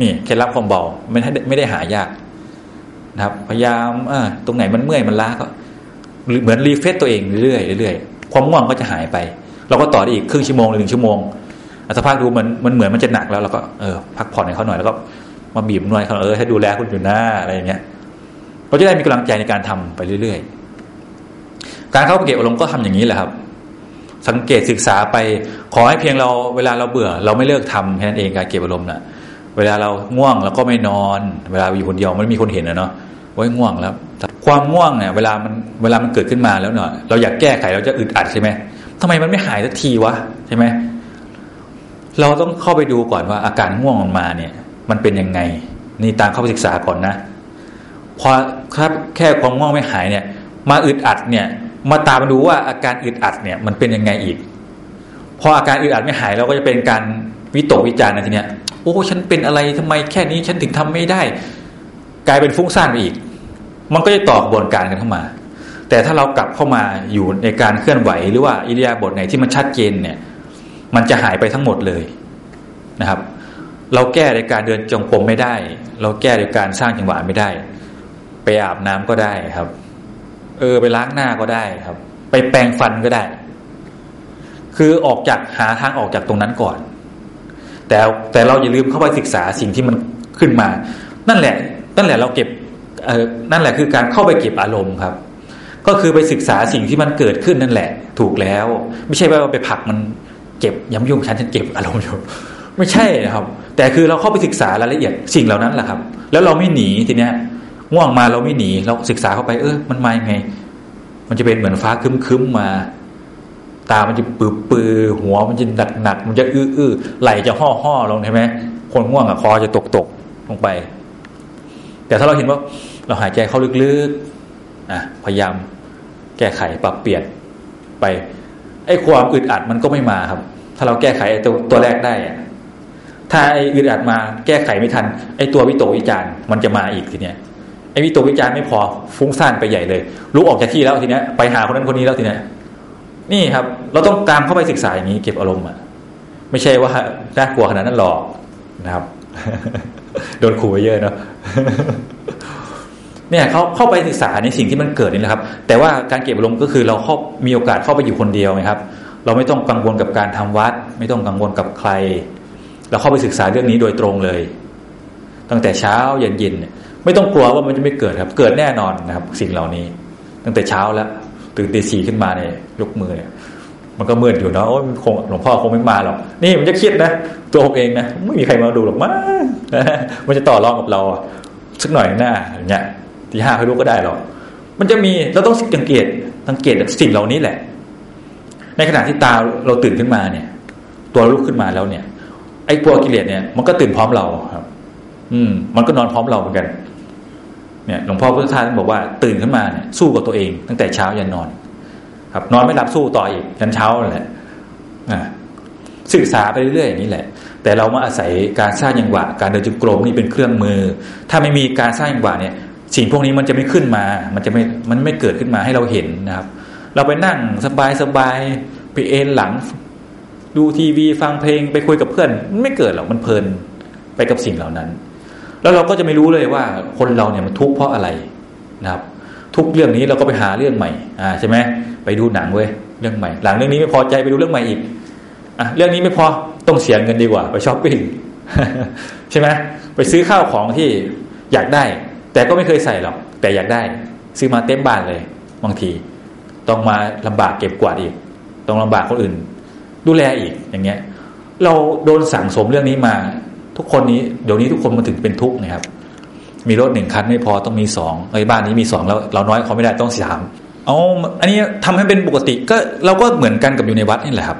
นี่เคล็ดลับความเบาไม่ได้ไม่ได้หายากนะครับ พยายามอตรงไหนมันเมื่อยมันล้าก็เหมือนรีเฟซตัวเองเรื่อยๆเรื่อยๆความง่วงก็จะหายไป เราก็ต่อได้อีกครึ่งชั่วโมงหรือหนึ่งชั่วโมงสักพักดูมันมันเหมือนมันจะหนักแล้วเราก็เออพักผ่อนให้เขาหน่อยแล้วก็มาบีบนวดเขาเออให้ดูแลคุณอยู่หน้าอะไรอย่างเงี้ยเราจะได้มีกำลังใจในการทำไปเรื่อยๆ การเข้าเก็บอารมณ์ก็ทำอย่างนี้แหละครับ สังเกตศึกษาไป ขอให้เพียงเราเวลาเราเบื่อ เราไม่เลิกทำแค่นั้นเองการเก็บอารมณ์นะ่ะเวลาเราง่วงเราก็ไม่นอน เวลาอยู่คนเดียวมันมีคนเห็นนะเนาะว่าง่วงแล้ว ความง่วงเนี่ยเวลามันเวลามันเกิดขึ้นมาแล้วเนาะเราอยากแก้ไขเราจะอึดอัดใช่ไหมทำไมมันไม่หายสักทีวะใช่ไหมเราต้องเข้าไปดูก่อนว่าอาการง่วงมันมาเนี่ย มันเป็นยังไง นี่ตามเข้าไปศึกษาก่อนนะพอครับแค่ความง่วงไม่หายเนี่ย มาอึดอัดเนี่ย มาตามมาดูว่าอาการอึดอัดเนี่ยมันเป็นยังไงอีก พออาการอึดอัดไม่หายเราก็จะเป็นการวิตกวิจารณ์ในทีเนี้ยโอ้ฉันเป็นอะไรทำไมแค่นี้ฉันถึงทำไม่ได้ กลายเป็นฟุ้งซ่านไปอีก มันก็จะต่อกระบวนการกันเข้ามา แต่ถ้าเรากลับเข้ามาอยู่ในการเคลื่อนไหว หรือว่าอิริยาบถไหนที่มันชัดเจนเนี่ย มันจะหายไปทั้งหมดเลยนะครับ เราแก้ในการเดินจงกรมไม่ได้ เราแก้ในการสร้างจังหวะไม่ได้ ไปอาบน้ำก็ได้ครับ เออ ไปล้างหน้าก็ได้ครับ ไปแปรงฟันก็ได้ คือออกจากหาทางออกจากตรงนั้นก่อน แต่แต่เราอย่าลืมเข้าไปศึกษาสิ่งที่มันขึ้นมา นั่นแหละ นั่นแหละเราเก็บเออนั่นแหละคือการเข้าไปเก็บอารมณ์ครับ ก็คือไปศึกษาสิ่งที่มันเกิดขึ้นนั่นแหละ ถูกแล้ว ไม่ใช่ว่าไปผลักมันเก็บย้ำยุ่งฉันฉันเก็บอารมณ์อยู่ไม่ใช่นะครับ แต่คือเราเข้าไปศึกษารายละเอียดสิ่งเหล่านั้นแหละครับ แล้วเราไม่หนีทีเนี้ย ง่วงมาเราไม่หนี เราศึกษาเข้าไปเออมันมาไง มันจะเป็นเหมือนฟ้าคึ้มคึมมา ตามันจะปื้อปือหัวมันจะหนักหนักมันจะอื้ออื้อไหลจะห่อห่อลงใช่ไหมคนง่วงอะคอจะตกตกลงไป แต่ถ้าเราเห็นว่าเราหายใจเข้าลึกๆอะพยายามแก้ไขปรับเปลี่ยนไปไอ้ความอึดอัดมันก็ไม่มาครับ ถ้าเราแก้ไขตัวตัวแรกได้อะถ้าไอ้อึดอัดมาแก้ไขไม่ทัน ไอ้ตัววิโตวิจารมันจะมาอีกทีเนี้ย ไอ้วิโตวิจารไม่พอฟุ้งซ่านไปใหญ่เลยลุกออกจากที่แล้วทีเนี้ยไปหาคนนั้นคนนี้แล้วทีเนี้ยนี่ครับ เราต้องตามเข้าไปศึกษาอย่างนี้ เก็บอารมณ์อะไม่ใช่ว่าน่ากลัวขนาดนั้นหรอกนะครับ โดนขู่เยอะเนาะเนี่ยเขาเข้าไปศึกษาในสิ่งที่มันเกิดนี่แหละครับ แต่ว่าการเก็บอารมณ์ก็คือเราเข้ามีโอกาสเข้าไปอยู่คนเดียวนะครับ เราไม่ต้องกังวลกับการทำวัด ไม่ต้องกังวลกับใคร เราเข้าไปศึกษาเรื่องนี้โดยตรงเลย ตั้งแต่เช้าเย็นเย็น ไม่ต้องกลัวว่ามันจะไม่เกิดครับ เกิดแน่นอนนะครับ สิ่งเหล่านี้ ตั้งแต่เช้าแล้วตื่นตีสี่ขึ้นมาเนี่ยยกมือเนี่ยมันก็มืดอยู่เนาะโอ้ยคงหลวงพ่อคงไม่มาหรอก นี่มันจะคิดนะ ตัวผมเองนะไม่มีใครมาดูหรอกมั้งมันจะต่อรองกับเราสักหน่อยหน้าอย่างเงี้ยทีห้าเขารู้ก็ได้หรอกมันจะมีเราต้องสังเกตสังเกตสิ่งเหล่านี้แหละ ในขณะที่ตาเราตื่นขึ้นมาเนี่ย ตัวลุกขึ้นมาแล้วเนี่ย ไอ้ตัวกิเลสเนี่ยมันก็ตื่นพร้อมเราครับ อืม มันก็นอนพร้อมเราเหมือนกัน เนี่ยหลวงพ่อพุทธทาสบอกว่าตื่นขึ้นมาเนี่ยสู้กับตัวเอง ตั้งแต่เช้ายันนอน ครับ นอนไม่หลับสู้ต่ออีกยันเช้าแหละศึกษาไปเรื่อยๆอย่างนี้แหละ แต่เรามาอาศัยการสร้างยังหวะ การเดินจุกรมนี่เป็นเครื่องมือ ถ้าไม่มีการสร้างยังหวะเนี่ย สิ่งพวกนี้มันจะไม่ขึ้นมา มันจะไม่มันไม่เกิดขึ้นมาให้เราเห็นนะครับ เราไปนั่งสบายสบายไปเอนหลัง ดูทีวีฟังเพลงไปคุยกับเพื่อน ไม่เกิดหรอกมันเพลินไปกับสิ่งเหล่านั้น แล้วเราก็จะไม่รู้เลยว่าคนเราเนี่ยมันทุกข์เพราะอะไรนะครับ ทุกเรื่องนี้เราก็ไปหาเรื่องใหม่อ่าใช่ไหมไปดูหนังเว้ยเรื่องใหม่ หลังเรื่องนี้ไม่พอใจไปดูเรื่องใหม่อีกอะเรื่องนี้ไม่พอต้องเสียเงินดีกว่า ไปช้อปปิ้งใช่ไหมไปซื้อข้าวของที่อยากได้ แต่ก็ไม่เคยใส่หรอก แต่อยากได้ ซื้อมาเต็มบ้านเลยบางที ต้องมาลำบากเก็บกวาดอีก ต้องลำบากคนอื่น ดูแลอีกอย่างเงี้ย เราโดนสั่งสมเรื่องนี้มา ทุกคนนี้เดี๋ยวนี้ทุกคนมันถึงเป็นทุกข์นะครับ มีรถหนึ่งคันไม่พอต้องมีสองไอ้บ้านนี้มีสองแล้วเราน้อยเขาไม่ได้ต้องสามเอาอันนี้ทำให้เป็นปกติก็เราก็เหมือนกันกับอยู่ในวัดนี่แหละครับ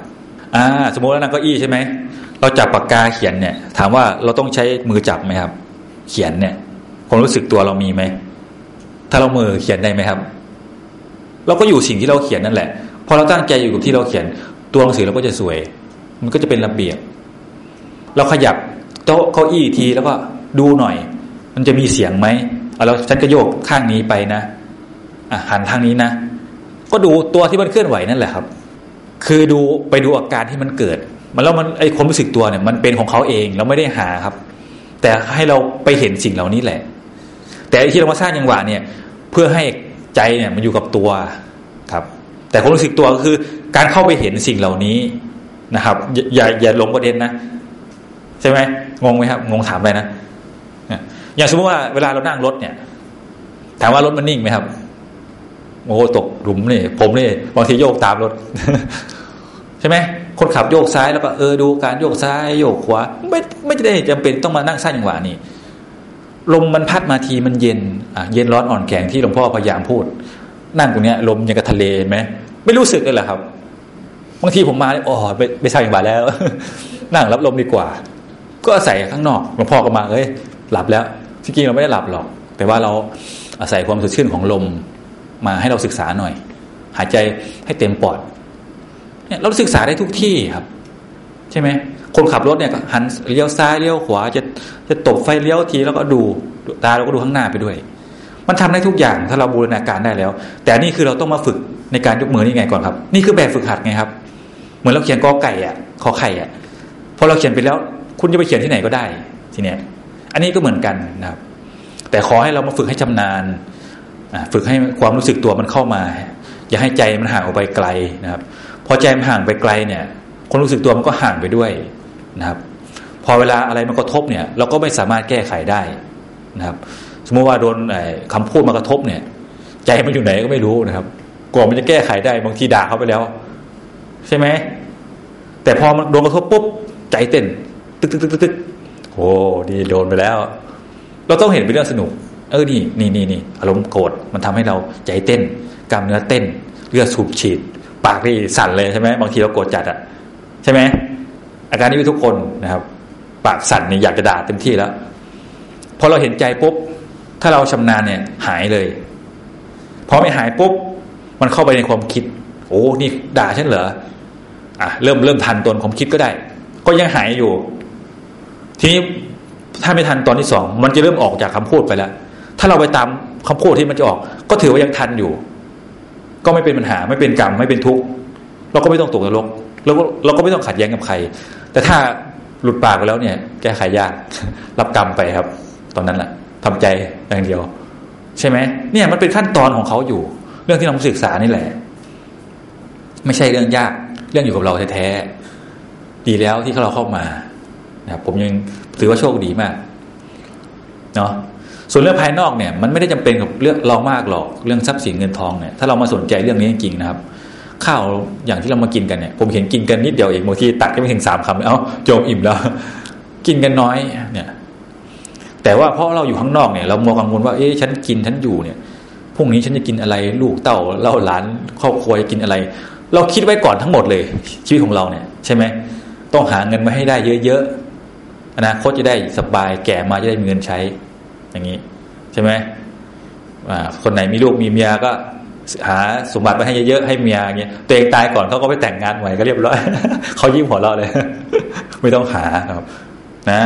อ่าสมมติว่านั่งเก้าอี้ใช่ไหมเราจับปากกาเขียนเนี่ย ถามว่าเราต้องใช้มือจับไหมครับ เขียนเนี่ยความรู้สึกตัวเรามีไหมถ้าเรามือเขียนได้ไหมครับ เราก็อยู่สิ่งที่เราเขียนนั่นแหละ พอเราตั้งใจอยู่กับที่เราเขียน ตัวหนังสือเราก็จะสวย มันก็จะเป็นระเบียบ เราขยับ โต๊ะเก้าอี้ทีแล้วก็ดูหน่อย มันจะมีเสียงไหมเอาแล้วฉันก็โยกข้างนี้ไปนะอะหันทางนี้นะ ก็ดูตัวที่มันเคลื่อนไหวนั่นแหละครับ คือดูไปดูอาการที่มันเกิด มันแล้วมันไอความรู้สึกตัวเนี่ย มันเป็นของเขาเองเราไม่ได้หาครับ แต่ให้เราไปเห็นสิ่งเหล่านี้แหละ แต่ที่เรามาสร้างยังหวะเนี่ย เพื่อให้ใจเนี่ยมันอยู่กับตัวครับ แต่ความรู้สึกตัวก็คือ การเข้าไปเห็นสิ่งเหล่านี้นะครับ อย่าอย่าลงประเด็นนะ ใช่ไหม งงไหมครับงงถามไปนะอย่างสมมติว่าเวลาเรานั่งรถเนี่ย ถามว่ารถมันนิ่งไหมครับโอ้ตกหลุมนี่ผมนี่บางทีโยกตามรถ ใช่ไหมคนขับโยกซ้ายแล้วก็เออดูการโยกซ้ายโยกขวาไม่ไม่ได้จำเป็นต้องมานั่งสร้างจังหวะนี่ลมมันพัดมาทีมันเย็นอะเย็นร้อนอ่อนแข็งที่หลวงพ่อพยายามพูด นั่งตรงเนี้ย ลมยังกับทะเลไหมไม่รู้สึกเลยแหละครับบางทีผมมาเนี่ยอ๋อไปไปสร้างจังหวะแล้ว นั่งรับลมดีกว่า ก็อาศัยข้างนอกหลวงพ่อก็มาเอ้ยหลับแล้วจริงๆเราไม่ได้หลับหรอก แต่ว่าเราอาศัยความสดชื่นของลมมาให้เราศึกษาหน่อย หายใจให้เต็มปอดเนี่ยเราศึกษาได้ทุกที่ครับ ใช่ไหมคนขับรถเนี่ยหันเลี้ยวซ้ายเลี้ยวขวาจะจะตบไฟเลี้ยวทีแล้วก็ดูตาเราก็ดูข้างหน้าไปด้วย มันทำได้ทุกอย่างถ้าเราบูรณาการได้แล้ว แต่นี่คือเราต้องมาฝึกในการยกมือนี่ไงก่อนครับ นี่คือแบบฝึกหัดไงครับ เหมือนเราเขียนกอไก่อะขอไข่อะพอเราเขียนไปแล้ว คุณจะไปเขียนที่ไหนก็ได้ ทีเนี้ย อันนี้ก็เหมือนกันนะครับ แต่ขอให้เรามาฝึกให้ชำนาญฝึกให้ความรู้สึกตัวมันเข้ามา อย่าให้ใจมันห่างออกไปไกลนะครับ พอใจมันห่างไปไกลเนี่ยความรู้สึกตัวมันก็ห่างไปด้วยนะครับ พอเวลาอะไรมันกระทบเนี่ย เราก็ไม่สามารถแก้ไขได้นะครับ สมมติว่าโดนคำพูดมากระทบเนี่ย ใจมันอยู่ไหนก็ไม่รู้นะครับกลัวมันจะแก้ไขได้บางทีด่าเขาไปแล้ว ใช่ไหมแต่พอมันโดนกระทบปุ๊บใจเต้น ตึกตึกตึกตึกโอ้ดีโดนไปแล้ว เราต้องเห็นเป็นเรื่องสนุก เออนี่นี่นี่นี่อารมณ์โกรธมันทำให้เราใจเต้นกล้ามเนื้อเต้น เลือดสูบฉีด ปากนี่สั่นเลยใช่ไหมบางทีเราโกรธจัดอะใช่ไหมอาการนี้มีทุกคนนะครับ ปากสั่นนี่อยากจะด่าเต็มที่แล้วพอเราเห็นใจปุ๊บถ้าเราชำนาญเนี่ยหายเลยพอไม่หายปุ๊บมันเข้าไปในความคิด โอ้นี่ด่าฉันเหรออะเริ่มเริ่มทันตนความคิดก็ได้ ก็ยังหายอยู่ ทีนี้ถ้าไม่ทันตอนที่สองมันจะเริ่มออกจากคำพูดไปแล้ว ถ้าเราไปตามคำพูดที่มันจะออก ก็ถือว่ายังทันอยู่ ก็ไม่เป็นปัญหาไม่เป็นกรรมไม่เป็นทุกข์เราก็ไม่ต้องตกนรกเราก็เราก็ไม่ต้องขัดแย้งกับใคร แต่ถ้าหลุดปากไปแล้วเนี่ย แก้ไขยากรับกรรมไปครับ ตอนนั้นแหละทำใจอย่างเดียว ใช่ไหมเนี่ยมันเป็นขั้นตอนของเขาอยู่ เรื่องที่เราศึกษานี่แหละ ไม่ใช่เรื่องยาก เรื่องอยู่กับเราแท้ๆดีแล้วที่เราเข้ามา นะครับผมยังถือว่าโชคดีมากเนาะส่วนเรื่องภายนอกเนี่ย มันไม่ได้จำเป็นกับเรื่องเรามากหรอกเรื่องทรัพย์สินเงินทองเนี่ยถ้าเรามาสนใจเรื่องนี้จริงๆนะครับ ข้าวอย่างที่เรามากินกันเนี่ยผมเห็นกินกันนิดเดียวเองบางทีตักก็ไม่ถึงสามคำเอ้าโจมอิ่มแล้ว กินกันน้อยเนี่ย แต่ว่าเพราะเราอยู่ข้างนอกเนี่ย เรามัวกังวลว่าเอ๊ะฉันกินฉันอยู่เนี่ยพรุ่งนี้ฉันจะกินอะไรลูกเต้าเล่าหลานครอบครัวจะกินอะไร เราคิดไว้ก่อนทั้งหมดเลย ชีวิตของเราเนี่ย ใช่ไหมต้องหาเงินมาให้ได้เยอะ อนาคตจะได้สบายแก่มาจะได้มีเงินใช้ อย่างนี้ ใช่ไหมคนไหนมีลูกมีเมียก็หาสมบัติไปให้เยอะๆให้เมียอย่างเงี้ยตัวเองตายก่อนเขาก็ไปแต่งงานใหม่ก็เรียบร้อยเขายิ้มหัวเราเลย ไม่ต้องหาครับ นะ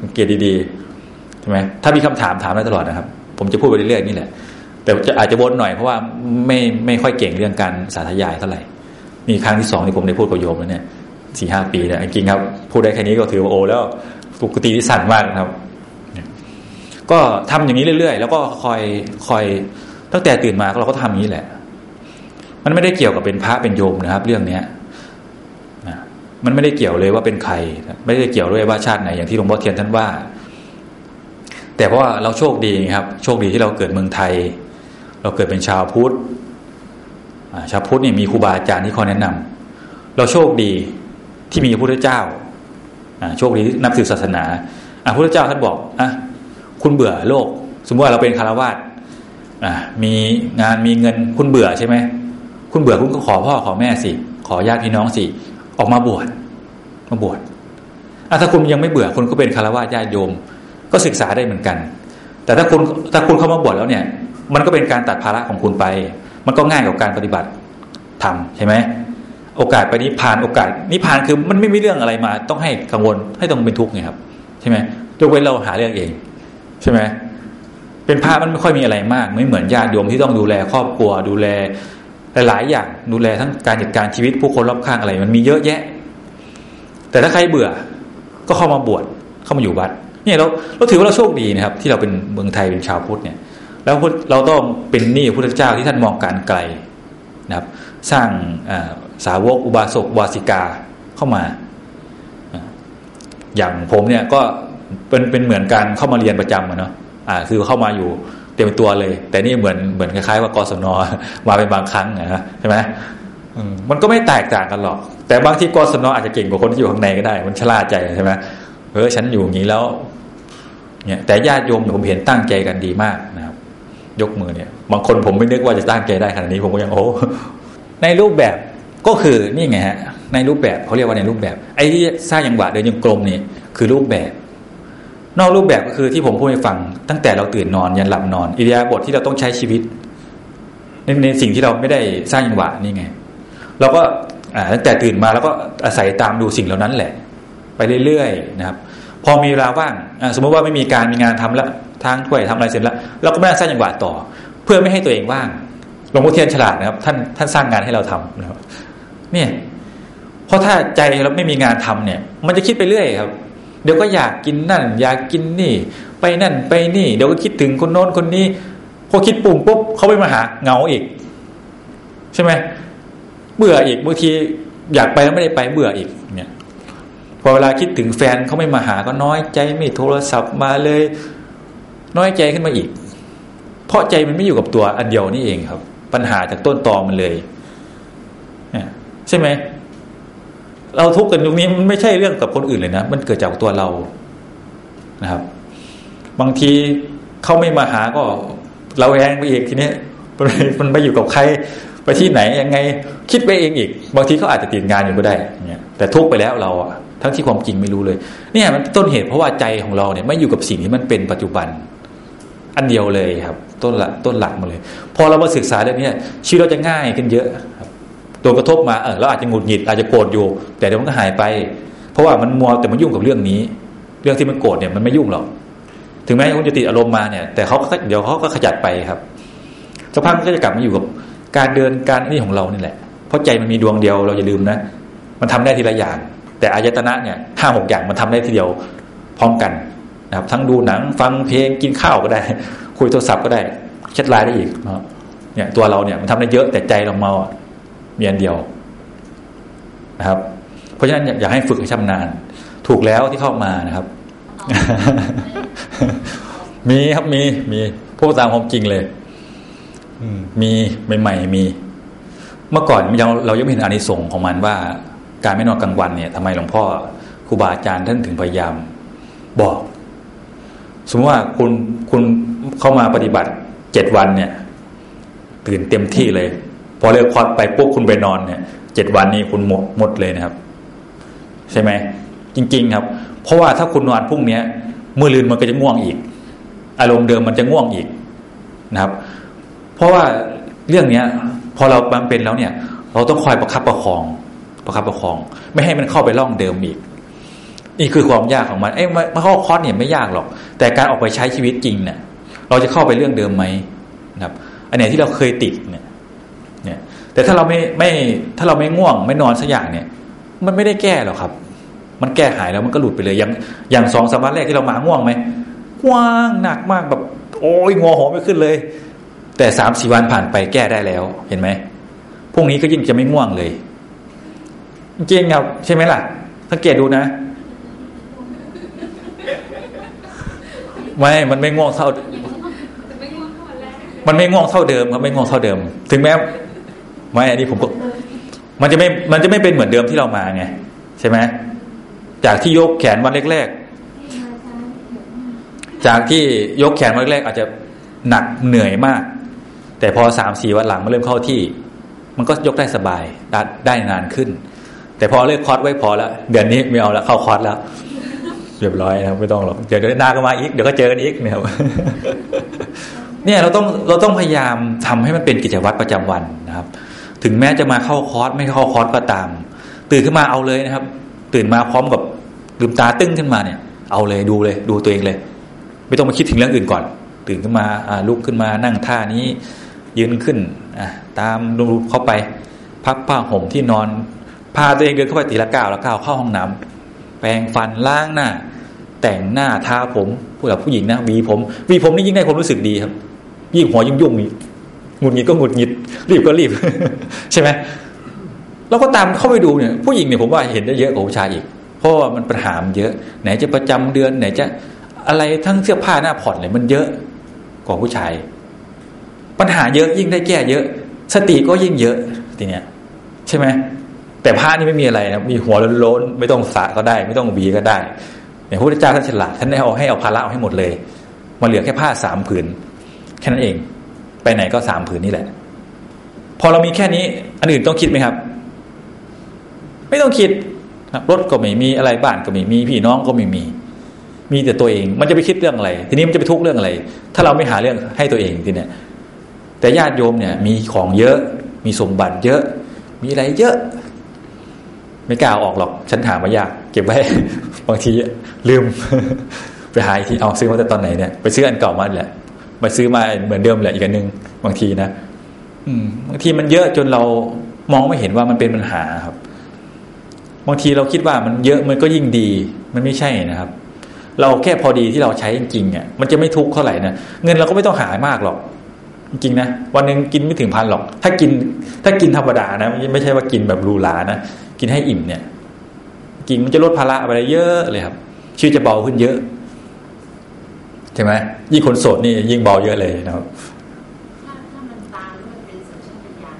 สังเกตดีๆใช่ไหมถ้ามีคำถามถามได้ตลอดนะครับ ผมจะพูดไปเรื่อยๆนี่แหละ แต่จะอาจจะวนหน่อยเพราะว่าไม่ไม่ค่อยเก่งเรื่องการสาธยายเท่าไหร่นี่ครั้งที่สองที่ผมได้พูดกับโยมแล้วเนี่ยสี่ห้าปีแล้วจริงครับ พูดได้แค่นี้ก็ถือว่าโอแล้ว ปกติที่สั่นมากครับ ก็ทำอย่างนี้เรื่อยๆ แล้วก็คอยคอยตั้งแต่ตื่นมาเราก็ทำนี้แหละ มันไม่ได้เกี่ยวกับเป็นพระเป็นโยมนะครับ เรื่องเนี้ยมันไม่ได้เกี่ยวเลยว่าเป็นใคร ไม่ได้เกี่ยวด้วยว่าชาติไหนอย่างที่หลวงพ่อเทียนท่านว่า แต่เพราะว่าเราโชคดีครับ โชคดีที่เราเกิดเมืองไทย เราเกิดเป็นชาวพุทธชาวพุทธนี่มีครูบาอาจารย์ที่คอยแนะนำเราโชคดีที่มีพระพุทธเจ้า โชคดีนับถือศาสนาพระพุทธเจ้าท่านบอกอะคุณเบื่อโลก สมมติว่าเราเป็นคารวาสมีงานมีเงินคุณเบื่อใช่ไหมคุณเบื่อคุณก็ขอพ่อขอแม่สิ ขอญาติพี่น้องสิ ออกมาบวชมาบวชถ้าคุณยังไม่เบื่อคุณก็เป็นคารวะญาติโยม ก็ศึกษาได้เหมือนกัน แต่ถ้าคุณถ้าคุณเข้ามาบวชแล้วเนี่ย มันก็เป็นการตัดภาระของคุณไป มันก็ง่ายกับการปฏิบัติทำใช่ไหม โอกาสไปนิพพานโอกาสนิพพานคือมันไม่มีเรื่องอะไรมา ต้องให้กังวลให้ต้องเป็นทุกข์ไงครับใช่ไหมยกเว้นเราหาเรื่องเอง ใช่ไหมเป็นพระมันไม่ค่อยมีอะไรมาก ไม่เหมือนญาติโยมที่ต้องดูแลครอบครัวดูแลหลายๆอย่างดูแลทั้งการจัดการชีวิตผู้คนรอบข้างอะไร มันมีเยอะแยะ แต่ถ้าใครเบื่อก็เข้ามาบวชเข้ามาอยู่วัดเนี่ยเราเราถือว่าเราโชคดีนะครับ ที่เราเป็นเมืองไทยเป็นชาวพุทธเนี่ย แล้วเราต้องเป็นหนี้พระพุทธเจ้าที่ท่านมองการไกลนะครับ สร้าง สาวกอุบาสกวาสิกาเข้ามา อย่างผมเนี่ยก็เป็นเป็นเหมือนการเข้ามาเรียนประจำอะเนาะอ่า คือเข้ามาอยู่เต็มตัวเลย แต่นี่เหมือนเหมือนคล้ายๆว่ากศนมาเป็นบางครั้งนะใช่ไหมมันก็ไม่แตกต่างกันหรอก แต่บางที่กศนอาจจะเก่งกว่าคนที่อยู่ข้างในก็ได้ มันชราใจใช่ไหมเออฉันอยู่อย่างนี้แล้ว เนี่ย แต่ญาติโยมผมเห็นตั้งใจกันดีมากนะครับ ยกมือเนี่ย บางคนผมไม่นึกว่าจะตั้งใจได้ขนาดนี้ ผมก็ยังโอ้ในรูปแบบ ก็คือนี่ไงฮะในรูปแบบเขาเรียกว่าในรูปแบบ ไอ้ที่สร้างยังหวะเดินยังกลมนี่คือรูปแบบ นอกรูปแบบก็คือที่ผมพูดให้ฟัง ตั้งแต่เราตื่นนอนยันหลับนอนอิริยาบถทที่เราต้องใช้ชีวิตในในสิ่งที่เราไม่ได้สร้างยังหวะนี่ไงเราก็ตั้งแต่ตื่นมาแล้วก็อาศัยตามดูสิ่งเหล่านั้นแหละ ไปเรื่อยๆนะครับ พอมีเวลาว่างสมมติว่าไม่มีการมีงานทำแล้วทางถ้วยทำอะไรเสร็จแล้วเราก็ไม่ได้สร้างยังหวะต่อ เพื่อไม่ให้ตัวเองว่างหลวงพ่อเทียนฉลาดนะครับ ท่านท่านสร้างงานให้เราทำนะครับ เนี่ย เพราะถ้าใจเราไม่มีงานทำเนี่ย มันจะคิดไปเรื่อยครับ เดี๋ยวก็อยากกินนั่น อยากกินนี่ ไปนั่นไปนี่ เดี๋ยวก็คิดถึงคนโน้นคนนี้พอคิดปุ่มปุ๊บเขาไปมาหาเงาอีก ใช่ไหมเบื่ออีกบางทีอยากไปแล้วไม่ได้ไปเบื่ออีกเนี่ยพอเวลาคิดถึงแฟนเขาไม่มาหาก็น้อยใจไม่โทรศัพท์มาเลย น้อยใจขึ้นมาอีก เพราะใจมันไม่อยู่กับตัวอันเดียวนี่เองครับ ปัญหาจากต้นตอมันเลย ใช่ไหม เราทุกข์กันตรงนี้มันไม่ใช่เรื่องกับคนอื่นเลยนะ มันเกิดจากตัวเรานะครับ บางทีเขาไม่มาหาก็ เราแรงไปอีกทีนี้มันไปอยู่กับใครไปที่ไหนยังไง คิดไปเองอีก บางทีเขาอาจจะติดงานอยู่ก็ได้เนี่ยแต่ทุกไปแล้วเราอะทั้งที่ความจริงไม่รู้เลย เนี่ยมันต้นเหตุเพราะว่าใจของเราเนี่ยไม่อยู่กับสิ่งที่มันเป็นปัจจุบัน อันเดียวเลยครับ ต้นละต้นหลักมาเลย พอเรามาศึกษาเรื่องนี้ชีวิตเราจะง่ายขึ้นเยอะ ดนกระทบมาเออเราอาจจะหงุดหงิดอาจจะโกรธอยู่ แต่เดี๋ยวมันก็หายไป เพราะว่ามันมัวแต่มันยุ่งกับเรื่องนี้ เรื่องที่มันโกรธเนี่ยมันไม่ยุ่งหรอกถึงแม้คุณจะติดอารมณ์มาเนี่ย แต่เขาเดี๋ยวเขาก็ขจัดไปครับสักพักก็จะกลับมาอยู่กับการเดินการนี่ของเรานี่แหละ เพราะใจมันมีดวงเดียวเราอย่าลืมนะ มันทำได้ทีละอย่าง แต่อายตนะเนี่ยห้าหกอย่างมันทำได้ทีเดียวพร้อมกันนะครับ ทั้งดูหนังฟังเพลงกินข้าวก็ได้ คุยโทรศัพท์ก็ได้แชทไลน์ได้อีกเนี่ยตัวเราเนี่ยมันทำได้เยอะแต่ใจเราเมา มีอันเดียวนะครับ เพราะฉะนั้นอยากให้ฝึกให้ชำนาญ ถูกแล้วที่เข้ามานะครับ มีครับมีมีพูดตามความจริงเลยมีใหม่ๆมี เมื่อก่อนยังเรายังไม่เห็นอานิสงส์ของมันว่า การไม่นอนกลางวันเนี่ยทำไมหลวงพ่อครูบาอาจารย์ท่านถึงพยายาม บอก สมมติว่าคุณคุณเข้ามาปฏิบัติเจ็ดวันเนี่ย ตื่นเต็มที่เลย อเลิกคอร์สไปปุ๊บคุณไปนอนเนี่ยเจ็ดวันนี้คุณหมดหมดเลยนะครับ ใช่ไหมจริง ๆ ครับ เพราะว่าถ้าคุณนอนพรุ่งนี้เมื่อลืนมันก็จะง่วงอีก อารมณ์เดิมมันจะง่วงอีกนะครับ เพราะว่าเรื่องเนี้ย พอเราบำเป็นแล้วเนี่ย เราต้องคอยประคับประคอง ประคับประคอง ไม่ให้มันเข้าไปร่องเดิมอีกนี่คือความยากของมันเอ้มาเข้าคอร์สเนี่ยไม่ยากหรอก แต่การออกไปใช้ชีวิตจริงเนี่ยเราจะเข้าไปเรื่องเดิมไหมนะครับ อันไหนที่เราเคยติดเนี่ย แต่ถ้าเราไม่ไม่ถ้าเราไม่ง่วง ไม่นอนสักอย่างเนี่ย มันไม่ได้แก้หรอกครับ มันแก้หายแล้วมันก็หลุดไปเลย อย่างอย่างสองสามวันแรกที่เรามาง่วงไหมว่างหนักมากแบบ โอ้ยงอหัวไม่ขึ้นเลย แต่สามสี่วันผ่านไปแก้ได้แล้ว เห็นไหมพรุ่งนี้ก็ยิ่งจะไม่ง่วงเลยจริงครับใช่ไหมล่ะสังเกตดูนะไม่ มันไม่ง่วงเท่า มันไม่ง่วงเท่าเดิมครับไม่ง่วงเท่าเดิม ถึงแม้ ไม่อันนี้ผมก็มันจะไม่มันจะไม่เป็นเหมือนเดิมที่เรามาไงใช่ไหมจากที่ยกแขนวันแรกๆจากที่ยกแขนวันแรกอาจจะหนักเหนื่อยมาก แต่พอสามสี่วันหลังมันเริ่มเข้าที่ มันก็ยกได้สบายได้ได้นานขึ้น แต่พอเลิกคอร์สไว้พอแล้วเดือนนี้ไม่เอาแล้วเข้าคอร์สแล้วเรียบร้อยนะไม่ต้องหรอกเดี๋ยวเดือนหน้าก็มาอีกเดี๋ยวก็เจอกันอีกเนี่ยเนี่ยเราต้องเราต้องพยายามทำให้มันเป็นกิจวัตรประจำวันนะครับ ถึงแม้จะมาเข้าคอร์สไม่เข้าคอร์สก็ตาม ตื่นขึ้นมาเอาเลยนะครับ ตื่นมาพร้อมกับลืมตาตึ้งขึ้นมาเนี่ย เอาเลยดูเลย ดูตัวเองเลย ไม่ต้องมาคิดถึงเรื่องอื่นก่อน ตื่นขึ้นมาลุกขึ้นมานั่งท่านี้ ยืนขึ้นตามรูเข้าไป พักผ้าห่มที่นอนพาตัวเองเดินเข้าไปตีละก้าวละก้าวเข้าห้องน้ำแปรงฟันล้างหน้า แต่งหน้าทาผมผู้หญิงผู้หญิงนะวีผมวีผมนี่ยิ่งได้ความรู้สึกดีครับยิ่งหัวยุ่งยุ่ง หงุดหงิดก็หงุดหงิด รีบก็รีบ ใช่ไหมเราก็ตามเข้าไปดูเนี่ยผู้หญิงเนี่ยผมว่าเห็นได้เยอะกว่าผู้ชายอีก เพราะว่ามันปัญหาเยอะ ไหนจะประจำเดือนไหนจะอะไรทั้งเสื้อผ้าหน้าผ่อนเลยมันเยอะกว่าผู้ชาย ปัญหาเยอะยิ่งได้แก้เยอะ สติก็ยิ่งเยอะทีเนี้ยใช่ไหมแต่ผ้านี่ไม่มีอะไรนะมีหัวโล้นไม่ต้องสะก็ได้ ไม่ต้องบีก็ได้เนี่ยพระพุทธเจ้าท่านฉลาดท่านได้เอาให้เอาภาระเอาให้หมดเลย มาเหลือแค่ผ้าสามผืน แค่นั้นเอง ไปไหนก็สามผืนนี่แหละ พอเรามีแค่นี้ อันอื่นต้องคิดไหมครับ ไม่ต้องคิดรถก็ไม่มีอะไรบ้านก็ไม่มีพี่น้องก็ไม่มี มีแต่ตัวเอง มันจะไปคิดเรื่องอะไร ทีนี้มันจะไปทุกข์เรื่องอะไร ถ้าเราไม่หาเรื่องให้ตัวเองทีเนี้ยแต่ญาติโยมเนี่ย มีของเยอะ มีสมบัติเยอะ มีอะไรเยอะ ไม่กล้าออกหรอก ฉันถามมายาก เก็บไว้ บางทีลืม ไปหาทีเอาซื้อมาแต่ตอนไหนเนี่ย ไปซื้ออันเก่ามาแหละ ไปซื้อมาเหมือนเดิมแหละอีกอันหนึ่งบางทีนะอืมบางทีมันเยอะจนเรามองไม่เห็นว่ามันเป็นปัญหาครับ บางทีเราคิดว่ามันเยอะมันก็ยิ่งดี มันไม่ใช่นะครับ เราแค่พอดีที่เราใช้จริงๆอะมันจะไม่ทุกข์เท่าไหร่นะเงินเราก็ไม่ต้องหามากหรอกจริงนะวันหนึ่งกินไม่ถึงพันหรอก ถ้ากิน ถ้ากินธรรมดานะไม่ใช่ว่ากินแบบรูหรานะกินให้อิ่มเนี่ย กินมันจะลดภาระอะไรเยอะเลยครับชีวิตจะเบาขึ้นเยอะ ใช่ไหมยิ่งคนโสดนี่ยิ่งเบาเยอะเลยนะครับถ้าถ้ามันตามแล้วมันเป็นสัญชาตญาณ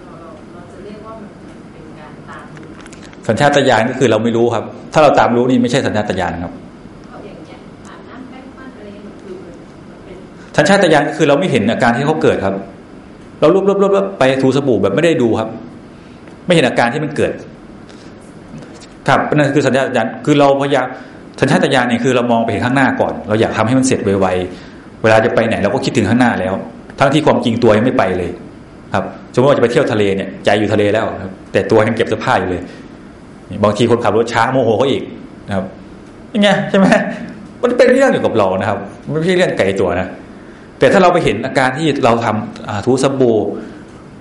เราเราเราจะเรียกว่ามันเป็นการตามรู้สัญชาตญาณก็คือเราไม่รู้ครับ ถ้าเราตามรู้นี่ไม่ใช่สัญชาตญาณครับเพราะอย่างเงี้ยอาบน้ำแป้งฟันอะไรเงี้ยมันคือมันมันเป็นสัญชาตญาณก็คือเราไม่เห็นอาการที่เขาเกิดครับ เราลุบลุบลุบลุบไปถูสบู่แบบไม่ได้ดูครับ ไม่เห็นอาการที่มันเกิด ครับนั่นคือสัญชาตญาณคือเราพยายาม สัญชาตญาณเนี่ยคือเรามองไปเห็นข้างหน้าก่อน เราอยากทำให้มันเสร็จไวๆเวลาจะไปไหนเราก็คิดถึงข้างหน้าแล้ว ทั้งที่ความจริงตัวยังไม่ไปเลย ครับสมมติว่าจะไปเที่ยวทะเลเนี่ยใจอยู่ทะเลแล้วแต่ตัวยังเก็บเสื้อผ้าอยู่เลยบางทีคนขับรถช้าโมโหเขาอีกนะครับยังไงใช่ไหมมันเป็นเรื่องเกี่ยวกับเรานะครับมันไม่ใช่เรื่องไกลตัวนะแต่ถ้าเราไปเห็นอาการที่เราทำอ่าถูสบู่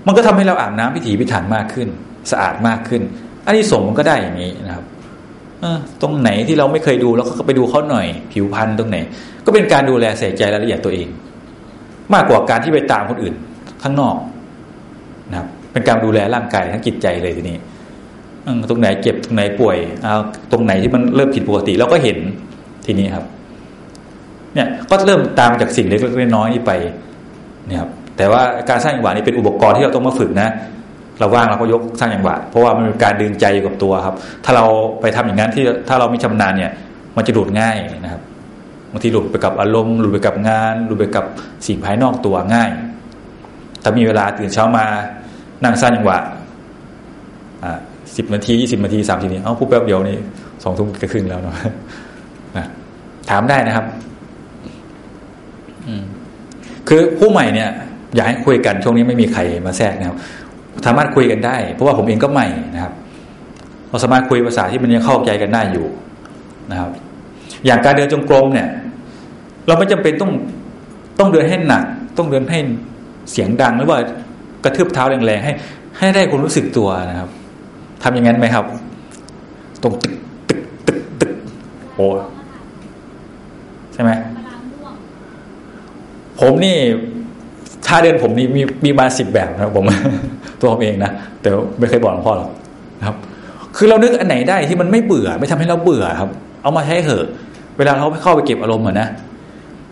มันก็ทำให้เราอาบน้ำพิถีพิถันมากขึ้น สะอาดมากขึ้นอันนี้ส่งมันก็ได้อย่างนี้นะครับ ตรงไหนที่เราไม่เคยดูเราก็ไปดูเขาหน่อย ผิวพรรณตรงไหน ก็เป็นการดูแลใส่ใจรายละเอียดตัวเอง มากกว่าการที่ไปตามคนอื่นข้างนอกนะครับ เป็นการดูแลร่างกายทั้งจิตใจเลยทีนี้ตรงไหนเจ็บตรงไหนป่วยเอาตรงไหนที่มันเริ่มผิดปกติเราก็เห็นทีนี้ครับ เนี่ยก็เริ่มตามจากสิ่งเล็กๆน้อยๆนี่ไป เนี่ยครับแต่ว่าการสร้างจังหวะนี่เป็นอุปกรณ์ที่เราต้องมาฝึกนะ เราว่างเราก็ยกสร้างจังหวะเพราะว่ามันเป็นการดึงใจอยู่กับตัวครับ ถ้าเราไปทำอย่างนั้นที่ถ้าเราไม่ชำนาญเนี่ย มันจะหลุดง่ายนะครับบางทีหลุดไปกับอารมณ์หลุดไปกับงานหลุดไปกับสิ่งภายนอกตัวง่าย ถ้ามีเวลาตื่นเช้ามานั่งสร้างจังหวะอ่าสิบนาทียี่สิบนาทีสามสิบนาทีเอ้าพูดแป๊บเดียวนี่สองทุ่มก็ครึ่งแล้วเนาะถามได้นะครับคือผู้ใหม่เนี่ย อยากให้คุยกันช่วงนี้ไม่มีใครมาแทรกนะครับ สามารถคุยกันได้ เพราะว่าผมเองก็ใหม่นะครับเราสามารถคุยภาษาที่มันยังเข้าใจกันได้อยู่นะครับ อย่างการเดินจงกรมเนี่ย เราไม่จำเป็นต้องต้องเดินให้หนัก ต้องเดินให้เสียงดังหรือว่ากระทืบเท้าแรงๆให้ ให้ได้คนรู้สึกตัวนะครับทำอย่างนั้นไหมครับ ตรงตึกตึกตึกตึกโอ้ใช่ไหมผมนี่าเดินผมนี่มีมีมาสิบแบบนะครับผมตัวผมเองนะแต่ไม่เคยบอกหลวงพ่อหรอกนะครับ คือเรานึกอันไหนได้ที่มันไม่เบื่อ ไม่ทำให้เราเบื่อครับ เอามาใช้เถอะ เวลาเราเข้าไปเก็บอารมณ์เหมือะนะ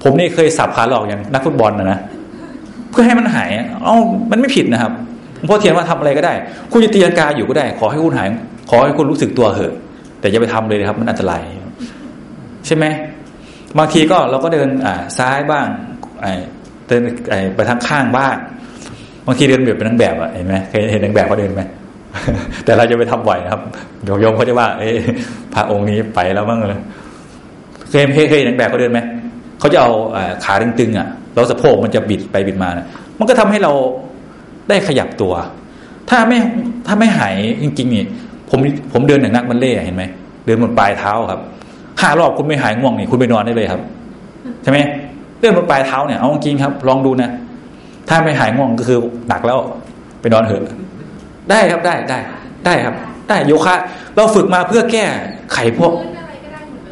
ผมนี่เคยสับขาหลอกอย่างนักฟุตบอลนะนะเพื่อให้มันหายเอ้ามันไม่ผิดนะครับหลวงพ่อเทียนว่าทำอะไรก็ได้ คุณจะตีลังกาอยู่ก็ได้ ขอให้คุณหาย ขอให้คุณรู้สึกตัวเถอะ แต่อย่าไปทำเลยนะครับ มันอันตรายใช่ไหมบางทีก็เราก็เดินอ่าซ้ายบ้าง เดินไปทางข้างบ้างบางทีเดินแบบเป็นนางแบบอะเห็นไหมเคยเห็นนางแบบเขาเดินไหมแต่เราจะไปทำบ่อยนะครับเดี๋ยวโยมเขาจะว่า เอ้ยพระองค์นี้ไปแล้วบ้างเลยเคยเคยเห็นนางแบบเขาเดินไหมเขาจะเอาขาตึงๆอะแล้วสะโพกมันจะบิดไปบิดมานะมันก็ทำให้เราได้ขยับตัว ถ้าไม่ถ้าไม่หายจริงๆนี่ผมผมเดินอย่างนักมันเล่เห็นไหมเดินบนปลายเท้าครับห้ารอบคุณไม่หายง่วงนี่คุณไปนอนได้เลยครับ ใช่ไหม เลื่อนบนปลายเท้าเนี่ยเอาจริงครับ ลองดูนะ ถ้าไม่หายง่วงก็คือหนักแล้วไปนอนเถอะได้ครับได้ได้ ได้ครับ ได้โยคะ เราฝึกมาเพื่อแก้ไขพวกพื้นอะไรก็ได้หมดเล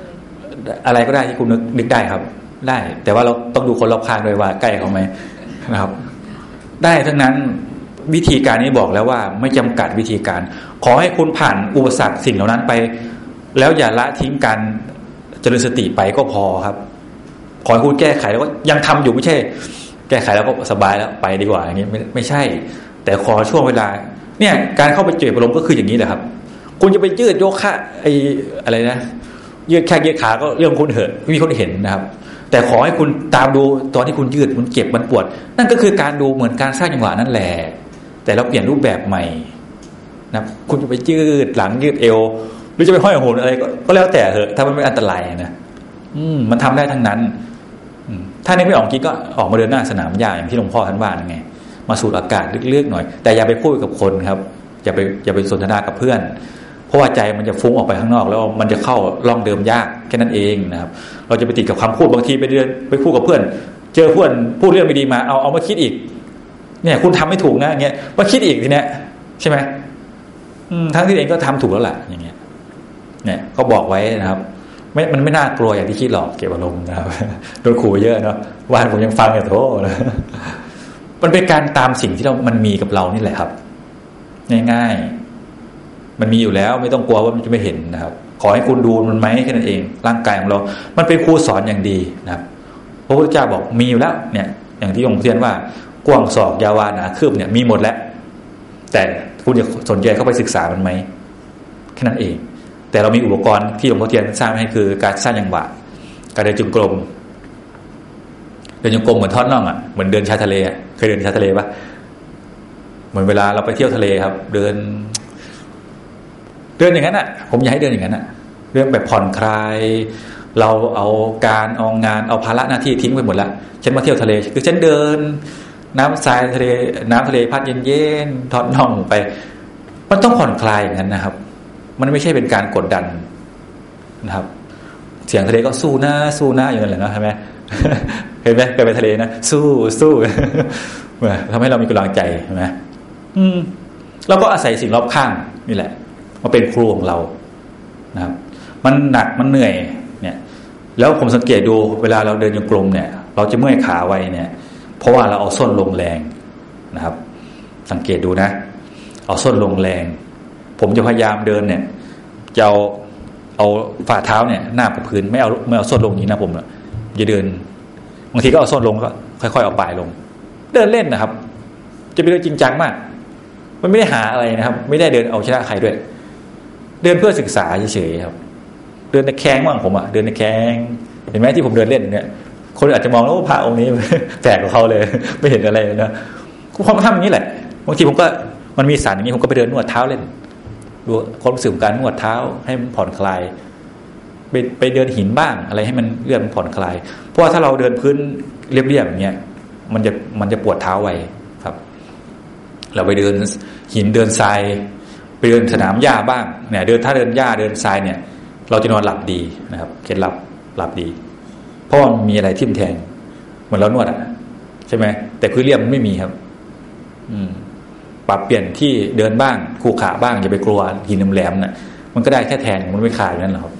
ยอะไรก็ได้ที่คุณนึกนึกได้ครับ ได้ แต่ว่าเราต้องดูคนรอบข้างด้วยว่าใกล้เขาไหมนะครับ ได้ทั้งนั้นวิธีการนี้บอกแล้วว่าไม่จำกัดวิธีการ ขอให้คุณผ่านอุปสรรคสิ่งเหล่านั้นไป แล้วอย่าละทิ้งการเจริญสติไปก็พอครับ ขอให้คุณแก้ไขแล้วก็ยังทำอยู่ไม่ใช่ แก้ไขแล้วก็สบายแล้วไปดีกว่าอย่างนี้ไม่ไม่ใช่ แต่ขอช่วงเวลา เนี่ย การเข้าไปเจออารมณ์ก็คืออย่างนี้แหละครับ คุณจะไปยืดโยคะไออะไรนะยืดแค่ยืดขาก็เรื่องคุณเถอะมีคนเห็นนะครับ แต่ขอให้คุณตามดูตอนที่คุณยืดมันเจ็บมันปวด นั่นก็คือการดูเหมือนการสร้างจังหวะนั่นแหละ แต่เราเปลี่ยนรูปแบบใหม่นะคุณจะไปยืดหลังยืดเอว หรือจะไปห้อยโหนอะไรก็แล้วแต่เถอะถ้ามันไม่อันตรายนะ อืมมันทำได้ทั้งนั้นถ้านึกไม่ออกกิ๊กก็ออกมาเดินหน้าสนามหญ้าอย่างที่หลวงพ่อท่านว่าไงมาสูดอากาศลึกๆหน่อย แต่อย่าไปพูดกับคนครับ อย่าไปอย่าไปสนทนากับเพื่อน เพราะว่าใจมันจะฟุ้งออกไปข้างนอก แล้วมันจะเข้าล่องเดิมยากแค่นั้นเองนะครับ เราจะไปติดกับคำพูดบางทีไปเดินไปพูดกับเพื่อน เจอเพื่อนพูดเรื่องไม่ดีมาเอาเอามาคิดอีก เนี่ย คุณทำไม่ถูกนะเงี้ยมาคิดอีกทีเนี้ยใช่ไหมทั้งที่เองก็ทำถูกแล้วแหละอย่างเงี้ย เนี่ยเขาบอกไว้นะครับ ไม่มันไม่น่ากลัวอย่างที่คิดหรอกเก็บอารมณ์นะครับโดนขู่เยอะเนาะวานผมยังฟังอย่าโทษนะมันเป็นการตามสิ่งที่เรา มันมีกับเรานี่แหละครับ ง่ายๆ มันมีอยู่แล้วไม่ต้องกลัวว่ามันจะไม่เห็นนะครับ ขอให้คุณดูมันไหมแค่นั้นเอง ร่างกายของเรา มันเป็นครูสอนอย่างดีนะครับ พระพุทธเจ้าบอกมีอยู่แล้ว เนี่ย อย่างที่องค์เทียนว่ากว้างศอกยาวานาคืบเนี่ยมีหมดแล้ว แต่คุณจะสนใจเข้าไปศึกษามันไหมแค่นั้นเอง แต่เรามีอุปกรณ์ที่หลวงพ่อเทียนสร้างให้คือการสร้างยังหวะการเดินจงกรมเดินจงกรมเหมือนทอดน่องอะเหมือนเดินชายทะเลอะเคยเดินชายทะเลปะเหมือนเวลาเราไปเที่ยวทะเลครับ เดิน เดินอย่างนั้นอะ ผมอยากให้เดินอย่างนั้นอะ เรื่องแบบผ่อนคลาย เราเอาการเอางานเอาภาระหน้าที่ทิ้งไปหมดละฉันมาเที่ยวทะเล คือฉันเดิน น้ำทรายทะเล น้ำทะเลพัดเย็นๆทอดน่องไป มันต้องผ่อนคลายอย่างนั้นนะครับ มันไม่ใช่เป็นการกดดันนะครับ เสียงทะเลก็สู้นะสู้นะอย่างนั้นแหละนะใช่ไหมเห็นไหมไปไปทะเลนะสู้สู้ทำให้เรามีกำลังใจใช่ไหมอืมเราก็อาศัยสิ่งรอบข้างนี่แหละมาเป็นครูของเรานะครับ มันหนักมันเหนื่อย เนี่ย แล้วผมสังเกตดูเวลาเราเดินโยกลมเนี่ย เราจะเมื่อยขาไวเนี่ย เพราะว่าเราเอาส้นลงแรงนะครับ สังเกตดูนะ เอาส้นลงแรง ผมจะพยายามเดินเนี่ยจะเอาเอาฝ่าเท้าเนี่ยหน้ากับพื้นไม่เอาไม่เอาส้นลงนี้นะผมจะเดินบางทีก็เอาส้นลงก็ค่อยๆเอาปลายลง เดินเล่นนะครับ จะไปเดินจริงจังมาก มันไม่ได้หาอะไรนะครับ ไม่ได้เดินเอาชนะใครด้วย เดินเพื่อศึกษาเฉยๆครับ เดินในแข้งบ้างผมอะเดินในแข้งเห็นไหมที่ผมเดินเล่นเนี่ย คนอาจจะมองแล้วว่าพระองค์นี้แปลกกว่าเขาเลย ไม่เห็นอะไรเลยนะผมก็ทำอย่างนี้แหละบางทีผมก็มันมีสารอย่างนี้ผมก็ไปเดินนวดเท้าเล่น ดูความรู้สึกการนวดเท้าให้มันผ่อนคลายไปไปเดินหินบ้างอะไรให้มันเลื่อนผ่อนคลาย เพราะว่าถ้าเราเดินพื้นเรียบๆอย่างเงี้ยมันจะมันจะปวดเท้าไวครับ เราไปเดินหินเดินทรายไปเดินสนามหญ้าบ้างเนี่ยเดินถ้าเดินหญ้าเดินทรายเนี่ย เราจะนอนหลับดีนะครับเคล็ดลับหลับดี เพราะมันมีอะไรทิ่มแทง เหมือนเรานวดอะ ใช่ไหมแต่พื้นเรียบมันไม่มีครับ อืม ปรับเปลี่ยนที่เดินบ้างคู่ขาบ้างอย่าไปกลัวหินแหลมๆนะ่ะ มันก็ได้แค่แทงมันไม่ขาดนั่นหรอกครับ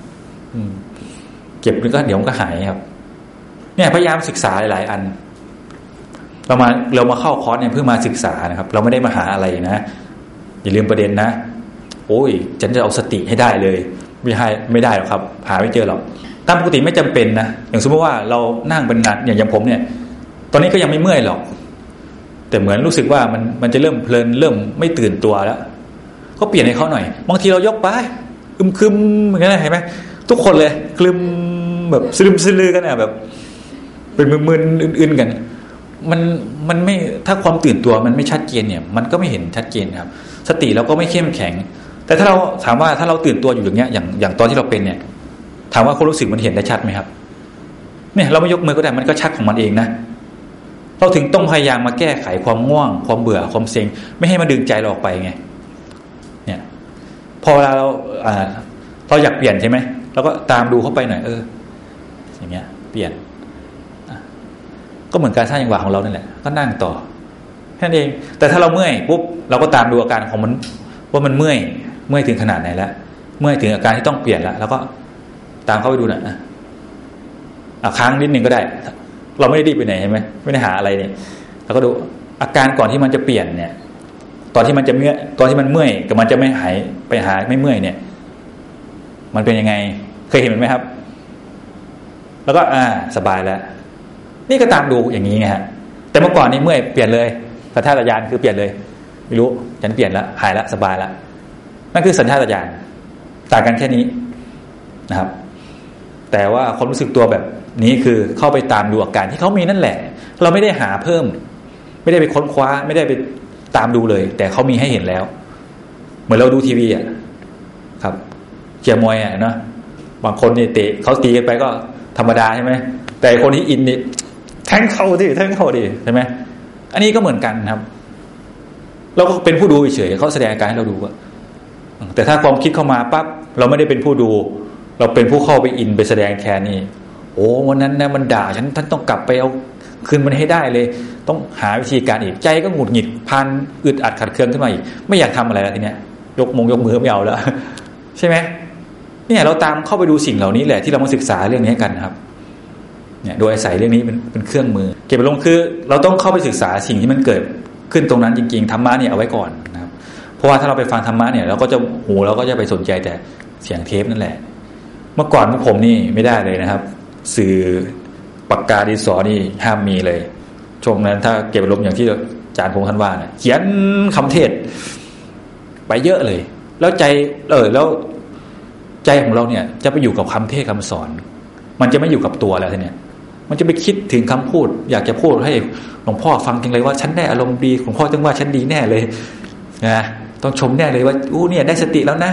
เก็บมันก็เดี๋ยวมันก็หายครับ เนี่ยพยายามศึกษาหลาย ๆ อัน เรามาเรามาเข้าคอร์สเนี่ยเพื่อมาศึกษานะครับ เราไม่ได้มาหาอะไรนะอย่าลืมประเด็นนะโอ้ยฉันจะเอาสติให้ได้เลย ไม่ให้ไม่ได้หรอกครับ หาไม่เจอหรอกตามปกติไม่จำเป็นนะอย่างสมมติว่าเรานั่งเป็นนานอย่างอย่างผมเนี่ย ตอนนี้ก็ยังไม่เมื่อยหรอก แต่เหมือนรู้สึกว่ามันมันจะเริ่มเพลินเริ่มไม่ตื่นตัวแล้ว ก็เปลี่ยนให้เขาหน่อย บางทีเรายกไปคึมคึมเหมือนกันเห็นไหมทุกคนเลยคลึมแบบซึมซึลือกันอะแบบ เป็นมึนๆอื่นๆกัน มันมันไม่ถ้าความตื่นตัวมันไม่ชัดเจนเนี่ย มันก็ไม่เห็นชัดเจนครับ สติเราก็ไม่เข้มแข็ง แต่ถ้าเราถามว่าถ้าเราตื่นตัวอยู่อย่างเงี้ยอย่างอย่างตอนที่เราเป็นเนี่ย ถามว่าความรู้สึกมันเห็นได้ชัดไหมครับ เนี่ยเราไม่ยกมือก็ได้มันก็ชัดของมันเองนะ เราถึงต้องพยายามมาแก้ไขความง่วง ความเบื่อความเซ็งไม่ให้มันดึงใจเราออกไปไง เนี่ย พอเวลาเราอ่าเราอยากเปลี่ยนใช่ไหมเราก็ตามดูเข้าไปหน่อยเออ อย่างเงี้ย เปลี่ยนก็เหมือนการสร้างจังหวะของเรานั่นแหละก็นั่งต่อแค่นั้นเอง แต่ถ้าเราเมื่อยปุ๊บเราก็ตามดูอาการของมัน ว่ามันเมื่อยเมื่อยถึงขนาดไหนแล้วเมื่อยถึงอาการที่ต้องเปลี่ยนแล้วแล้วก็ตามเข้าไปดูหน่อยอะค้างนิดนึงก็ได้ เราไม่ได้ดีไปไหนใช่ไหมไม่ได้หาอะไรเนี่ยเราก็ดูอาการก่อนที่มันจะเปลี่ยนเนี่ย ตอนที่มันจะเมื่อยตอนที่มันเมื่อยกับมันจะไม่หายไปหาไม่เมื่อยเนี่ย มันเป็นยังไง เคยเห็นไหมครับ แล้วก็ อ่า สบายแล้ว นี่ก็ตามดูอย่างนี้ไงฮะแต่เมื่อก่อนนี่เมื่อยเปลี่ยนเลยสัญชาตญาณคือเปลี่ยนเลยไม่รู้ฉันเปลี่ยนแล้วหายแล้วสบายแล้วนั่นคือสัญชาตญาณต่างกันแค่นี้นะครับ แต่ว่าความรู้สึกตัวแบบนี้คือเข้าไปตามดูอาการที่เขามีนั่นแหละ เราไม่ได้หาเพิ่ม ไม่ได้ไปค้นคว้า ไม่ได้ไปตามดูเลย แต่เขามีให้เห็นแล้ว เหมือนเราดูทีวีอะครับเชียร์มวยอะเนาะบางคนเนี่ยเตะเขาตีกันไปก็ธรรมดาใช่ไหมแต่คนที่อินนี่แทงเข้าดิแทงเข้าดิใช่ไหมอันนี้ก็เหมือนกันครับเราก็เป็นผู้ดูเฉยเขาแสดงอาการให้เราดูว่าแต่ถ้าความคิดเข้ามาปั๊บเราไม่ได้เป็นผู้ดู เราเป็นผู้เข้าไปอินไปแสดงแค่นี้โอ้วันนั้นนะมันด่าฉันท่านต้องกลับไปเอาคืนมันให้ได้เลย ต้องหาวิธีการอีกใจก็หงุดหงิดพันอึดอัดขัดเคืองขึ้นมาอีก ไม่อยากทำอะไรแล้วทีเนี้ยยกมงยกมือไม่เอาแล้ว ใช่ไหมเนี่ยเราตามเข้าไปดูสิ่งเหล่านี้แหละที่เรามาศึกษาเรื่องนี้กันครับเนี่ยโดยอาศัยเรื่องนี้เป็นเป็นเครื่องมือ เก็บลงคือ เราต้องเข้าไปศึกษาสิ่งที่มันเกิดขึ้นตรงนั้นจริงๆธรรมะเนี่ยเอาไว้ก่อนนะครับ เพราะว่าถ้าเราไปฟังธรรมะเนี่ยเราก็จะหูเราก็จะไปสนใจแต่เสียงเทปนั่นแหละ เมื่อก่อนผมนี่ไม่ได้เลยนะครับ สื่อปากกาดินสอนี่ห้ามมีเลยช่วงนั้นถ้าเก็บลมอย่างที่อาจารย์พงษ์ท่านว่าเนี่ยเขียนคำเทศ ไปเยอะเลย แล้วใจเออแล้วใจของเราเนี่ย จะไปอยู่กับคำเทศคำสอน มันจะไม่อยู่กับตัวแล้วทีเนี้ยมันจะไปคิดถึงคำพูด อยากจะพูดให้หลวงพ่อฟังจริงเลยว่าฉันได้อารมณ์ดีหลวงพ่อต้องว่าฉันดีแน่เลยนะต้องชมแน่เลยว่าอู้เนี่ยได้สติแล้วนะ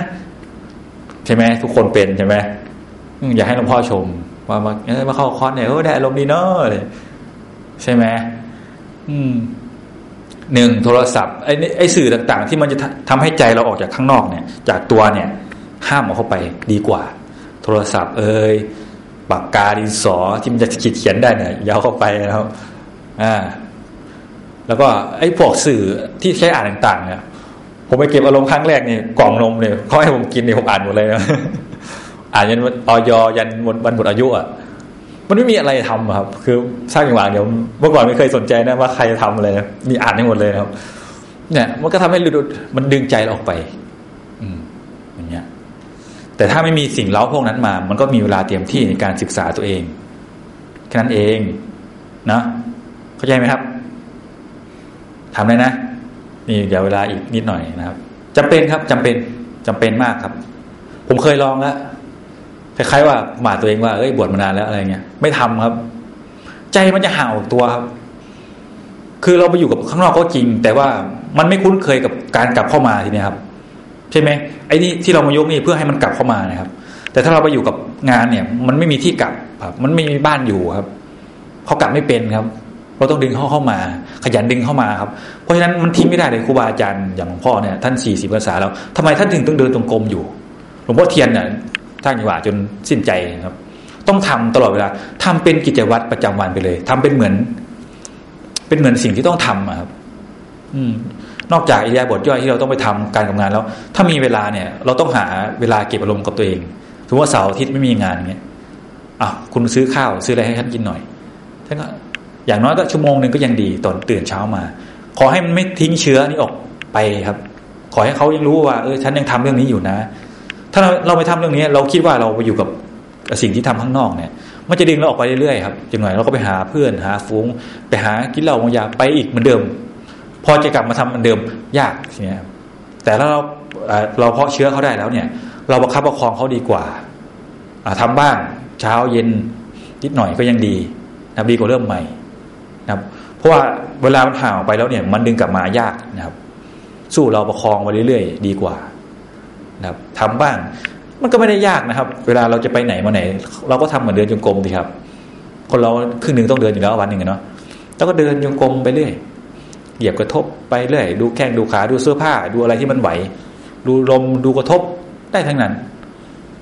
ใช่ไหมทุกคนเป็นใช่ไหม อย่าให้หลวงพ่อชม ว่ามาเออมาเข้าคอร์สเนี่ยเออได้อารมณ์ดีเนาะเลยใช่ไหมอืมหนึ่งโทรศัพท์ไอ้ไอ้สื่อต่าง ๆ ที่มันจะทำให้ใจเราออกจากข้างนอกเนี่ย จากตัวเนี่ย ห้ามเอาเข้าไปดีกว่า โทรศัพท์ เอ้ยปากกาดินสอที่มันจะขีดเขียนได้เนี่ยยาวเข้าไปแล้วอ่า แล้วก็ไอ้พวกสื่อที่ใช้อ่านต่าง ๆ เนี่ย ผมไปเก็บอารมณ์ครั้งแรกเนี่ยกล่องนมเนี่ยเขาให้ผมกินเนี่ยผมอ่านหมดเลยนะ อ่านยันออยยันวันหมดอายุอะมันไม่มีอะไรทำครับ คือสร้างอย่างหวางเดี๋ยวเมื่อก่อนไม่เคยสนใจนะว่าใครทำอะไรมีอ่านให้งหมดเลยครับ เนี่ยมันก็ทำให้ดูมันดึงใจเราออกไป อืมอย่างเงี้ย แต่ถ้าไม่มีสิ่งเล้าพวกนั้นมา มันก็มีเวลาเตรียมที่ในการศึกษาตัวเองแค่นั้นเองนะเข้าใจไหมครับทำได้นะนี่เดี๋ยวเวลาอีกนิดหน่อยนะครับจำเป็นครับจำเป็นจำเป็นมากครับ ผมเคยลองแล้ว คล้ายๆว่าหมาตัวเองว่าเอ้ยบวชมานานแล้วอะไรเงี้ยไม่ทำครับ ใจมันจะห่างออกตัวครับ คือเราไปอยู่กับข้างนอกก็จริง แต่ว่ามันไม่คุ้นเคยกับการกลับเข้ามาทีนี้ครับ ใช่ไหมไอ้นี่ที่เรามายกนี่เพื่อให้มันกลับเข้ามานะครับ แต่ถ้าเราไปอยู่กับงานเนี่ย มันไม่มีที่กลับครับ มันไม่มีบ้านอยู่ครับเขากลับไม่เป็นครับ เราต้องดึงเขาเข้ามา ขยันดึงเข้ามาครับ เพราะฉะนั้นมันทิ้งไม่ได้เลยครูบาอาจารย์อย่างหลวงพ่อเนี่ยท่านสี่สิบภาษาแล้วทำไมท่านถึงต้องเดินตรงกรมอยู่หลวงพ่อเทียนเนี่ย ท่านจังหวะจนสิ้นใจครับ ต้องทำตลอดเวลาทำเป็นกิจวัตรประจำวันไปเลยทำเป็นเหมือน เป็นเหมือนสิ่งที่ต้องทำครับ อืม นอกจากอิริยาบถย่อยที่เราต้องไปทำการกับงานแล้ว ถ้ามีเวลาเนี่ย เราต้องหาเวลาเก็บอารมณ์กับตัวเองสมมติว่าเสาร์อาทิตย์ไม่มีงานเงี้ยอะคุณซื้อข้าวซื้ออะไรให้ฉันกินหน่อยท่านก็อย่างน้อยก็ชั่วโมงหนึ่งก็ยังดีตอนตื่นเช้ามา ขอให้มันไม่ทิ้งเชื้อนี้ออกไปครับ ขอให้เขายังรู้ว่าเออฉันยังทำเรื่องนี้อยู่นะ ถ้าเราไปทำเรื่องนี้ เราคิดว่าเราไปอยู่กับสิ่งที่ทำข้างนอกเนี่ย มันจะดึงเราออกไปเรื่อยๆครับจนหน่อยเราก็ไปหาเพื่อนหาฟุ้งไปหากินเหล้าบางอย่าไปอีกเหมือนเดิม พอจะกลับมาทำเหมือนเดิมยากเนี่ยแต่ถ้าเราเราเพาะเชื้อเขาได้แล้วเนี่ย เราประคับประคองเขาดีกว่าทำบ้างเช้าเย็นนิดหน่อยก็ยังดีนะดีกว่าเริ่มใหม่นะครับ เพราะว่าเวลามันห่างออกไปแล้วเนี่ย มันดึงกลับมายากนะครับ สู้เราประคองมาเรื่อยๆดีกว่า นะครับทำบ้าง มันก็ไม่ได้ยากนะครับ เวลาเราจะไปไหนมาไหน เราก็ทำเหมือนเดินจงกรมดีครับ คนเราครึ่งหนึ่งต้องเดินอยู่แล้ววันหนึ่งเนาะแล้วก็เดินจงกรมไปเรื่อยเหยียบกระทบไปเรื่อยดูแข้งดูขาดูเสื้อผ้า ดูอะไรที่มันไหว ดูลมดูกระทบได้ทั้งนั้น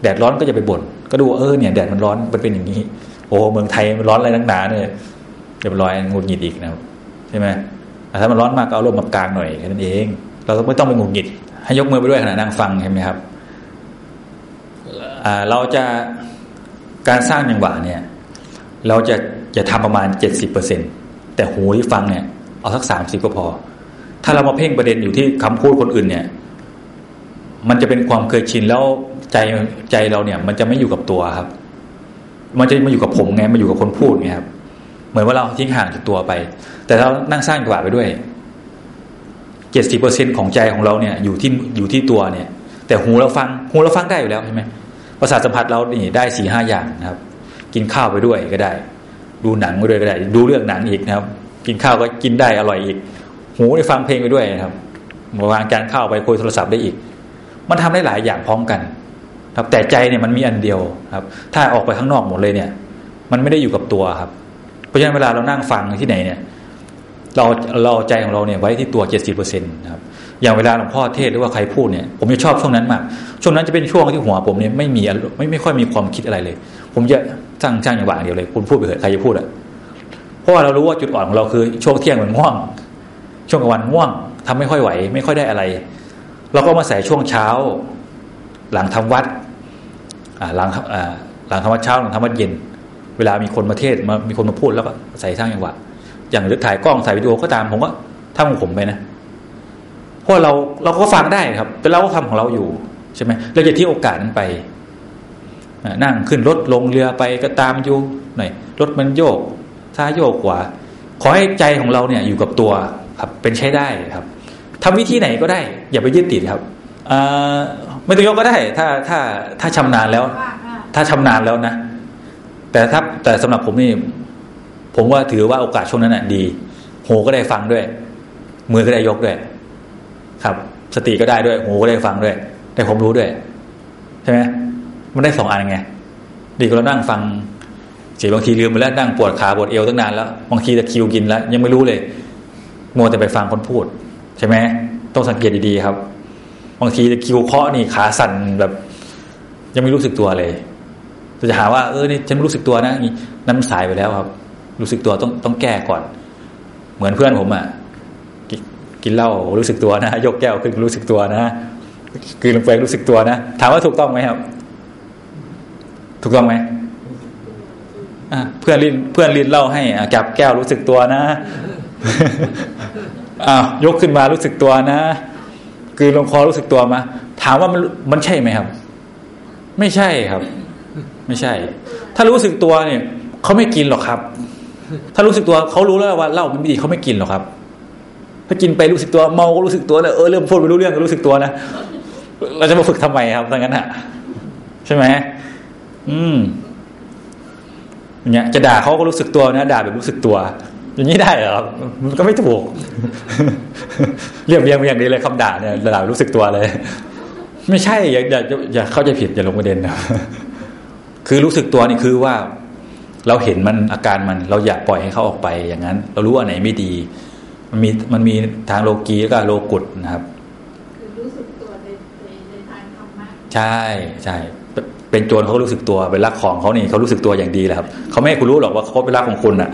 แดดร้อนก็จะไปบ่นก็ดูเออเนี่ยแดดมันร้อนมันเป็นอย่างนี้ โอ้เมืองไทยมันร้อนอะไรนักหนาเนี่ยจะไปลอยงุดหงิดอีกนะครับใช่ไหมถ้ามันร้อนมากก็เอาลมมากลางหน่อยแค่นั้นเอง เราไม่ต้องไปงุดหงิด ให้ยกมือไปด้วยขณะนั่งฟังเห็นไหมครับเราจะการสร้างจังหวะเนี่ย เราจะจะทำประมาณเจ็ดสิบเปอร์เซ็นแต่หูที่ฟังเนี่ย เอาสักสามสิบก็พอ ถ้าเรามาเพ่งประเด็นอยู่ที่คำพูดคนอื่นเนี่ย มันจะเป็นความเคยชินแล้วใจใจเราเนี่ย มันจะไม่อยู่กับตัวครับ มันจะมาอยู่กับผมไงมาอยู่กับคนพูดไงครับ เหมือนว่าเราทิ้งห่างจากตัวไป แต่เรานั่งสร้างจังหวะไปด้วย เจ็ดสิบเปอร์เซ็นของใจของเราเนี่ยอยู่ที่อยู่ที่ตัวเนี่ย แต่หูเราฟังหูเราฟังได้อยู่แล้วใช่ไหมประสาทสัมผัสเรานี่ได้สี่ห้าอย่างนะครับ กินข้าวไปด้วยก็ได้ ดูหนังไปด้วยก็ได้ ดูเรื่องหนังอีกนะครับ กินข้าวก็กินได้อร่อยอีก หูได้ฟังเพลงไปด้วยนะครับวางจานข้าวไปคุยโทรศัพท์ได้อีก มันทำได้หลายอย่างพร้อมกัน ครับแต่ใจเนี่ยมันมีอันเดียวครับ ถ้าออกไปข้างนอกหมดเลยเนี่ย มันไม่ได้อยู่กับตัวครับ เพราะฉะนั้นเวลาเรานั่งฟังที่ไหนเนี่ย เราเราใจของเราเนี่ยไว้ที่ตัวเจ็ดสิบเปอร์เซ็นต์ครับอย่างเวลาหลวงพ่อเทศหรือว่าใครพูดเนี่ยผมจะชอบช่วงนั้นมาก ช่วงนั้นจะเป็นช่วงที่หัวผมเนี่ยไม่มีไม่ไม่ค่อยมีความคิดอะไรเลย ผมจะจ้างจ้างอย่างหวะเดียวเลย คุณพูดไปเถอะใครจะพูดอะเพราะว่าเรารู้ว่าจุดอ่อนของเราคือช่วงเที่ยงมันง่วง ช่วงกลางวันง่วงทำไม่ค่อยไหว ไม่ค่อยได้อะไร เราก็มาใส่ช่วงเช้า หลังทำวัดอ่าหลังอ่าหลังทำวัดเช้าหลังทำวัดเย็น เวลามีคนมาเทศมามีคนมาพูดแล้วก็ใส่สร้างอย่างหวะ อย่างหรือถ่ายกล้องถ่ายวิดีโอก็ตามผมก็ทำของผมไปนะเพราะเราเราก็ฟังได้ครับ แต่เราก็ทำของเราอยู่ใช่ไหมเราจะที่โอกาสนั้นไปนั่งขึ้นรถลงเรือไปก็ตามอยู่หน่อยรถมันโยกซ้ายโยกขวาขอให้ใจของเราเนี่ยอยู่กับตัวครับ เป็นใช้ได้ครับทำวิธีไหนก็ได้ อย่าไปยึดติดครับไม่ต้องยกก็ได้ ถ้าถ้าถ้าชำนาญแล้ว ถ้าชำนาญแล้วนะแต่ถ้าแต่สำหรับผมนี่ ผมว่าถือว่าโอกาสช่วงนั้นน่ะดีหูก็ได้ฟังด้วย มือก็ได้ยกด้วย ครับ สติก็ได้ด้วยหูก็ได้ฟังด้วย ได้ความรู้ด้วย ใช่ไหมมันได้สองอันไงดีก็เรานั่งฟังเสียบางทีลืมไปแล้วนั่งปวดขาปวดเอวตั้งนานแล้วบางทีจะคิวกินแล้ว ยังไม่รู้เลยมัวแต่ไปฟังคนพูด ใช่ไหมต้องสังเกตดีๆครับ บางทีจะคิวเคาะนี่ขาสั่นแบบ ยังไม่รู้สึกตัวเลยจะหาว่าเออนี่ฉันรู้สึกตัวนะนี่น้ำสายไปแล้วครับ รู้สึกตัวต้องต้องแก้ก่อน เหมือนเพื่อนผมอะกินเหล้ารู้สึกตัวนะยกแก้วขึ้นรู้สึกตัวนะคือลงไปรู้สึกตัวนะถามว่าถูกต้องไหมครับ ถูกต้องไหมเพื่อนลินเพื่อนลินเล่าให้จับแก้วรู้สึกตัวนะอ้าวยกขึ้นมารู้สึกตัวนะคือลงคอรู้สึกตัวมา ถามว่ามันมันใช่ไหมครับ ไม่ใช่ครับ ไม่ใช่ ถ้ารู้สึกตัวเนี่ยเขาไม่กินหรอกครับ ถ้ารู้สึกตัวเขารู้แล้วว่าเหล้ามันไม่ดีเขาไม่กินหรอกครับ ถ้ากินไปรู้สึกตัวเมาก็รู้สึกตัวเออเริ่มพูดไปรู้เรื่องก็รู้สึกตัวนะเราจะมาฝึกทำไมครับดังนั้นอะ ใช่ไหมอืมเนี่ยจะด่าเขาก็รู้สึกตัวนะด่าแบบรู้สึกตัว อย่างนี้ได้เหรอมันก็ไม่ถูกเรียบเรียงอย่างนี้เลยคำด่าเนี่ยด่ารู้สึกตัวเลย ไม่ใช่อย่าอย่าอย่าเข้าใจผิดอย่าลงประเด็นนะคือรู้สึกตัวนี่คือว่า เราเห็นมันอาการมันเราอยากปล่อยให้เขาออกไปอย่างนั้น เรารู้ว่าไหนไม่ดี มันมีมันมีทางโลกีแล้วก็โลกุตนะครับคือรู้สึกตัวในในในทางธรรมะใช่ใช่เป็นโจรเขารู้สึกตัวเป็นรักของเขานี่เขารู้สึกตัวอย่างดีแหละครับเขาไม่ให้คุณรู้หรอกว่าเขาเป็นรักของคุณอะ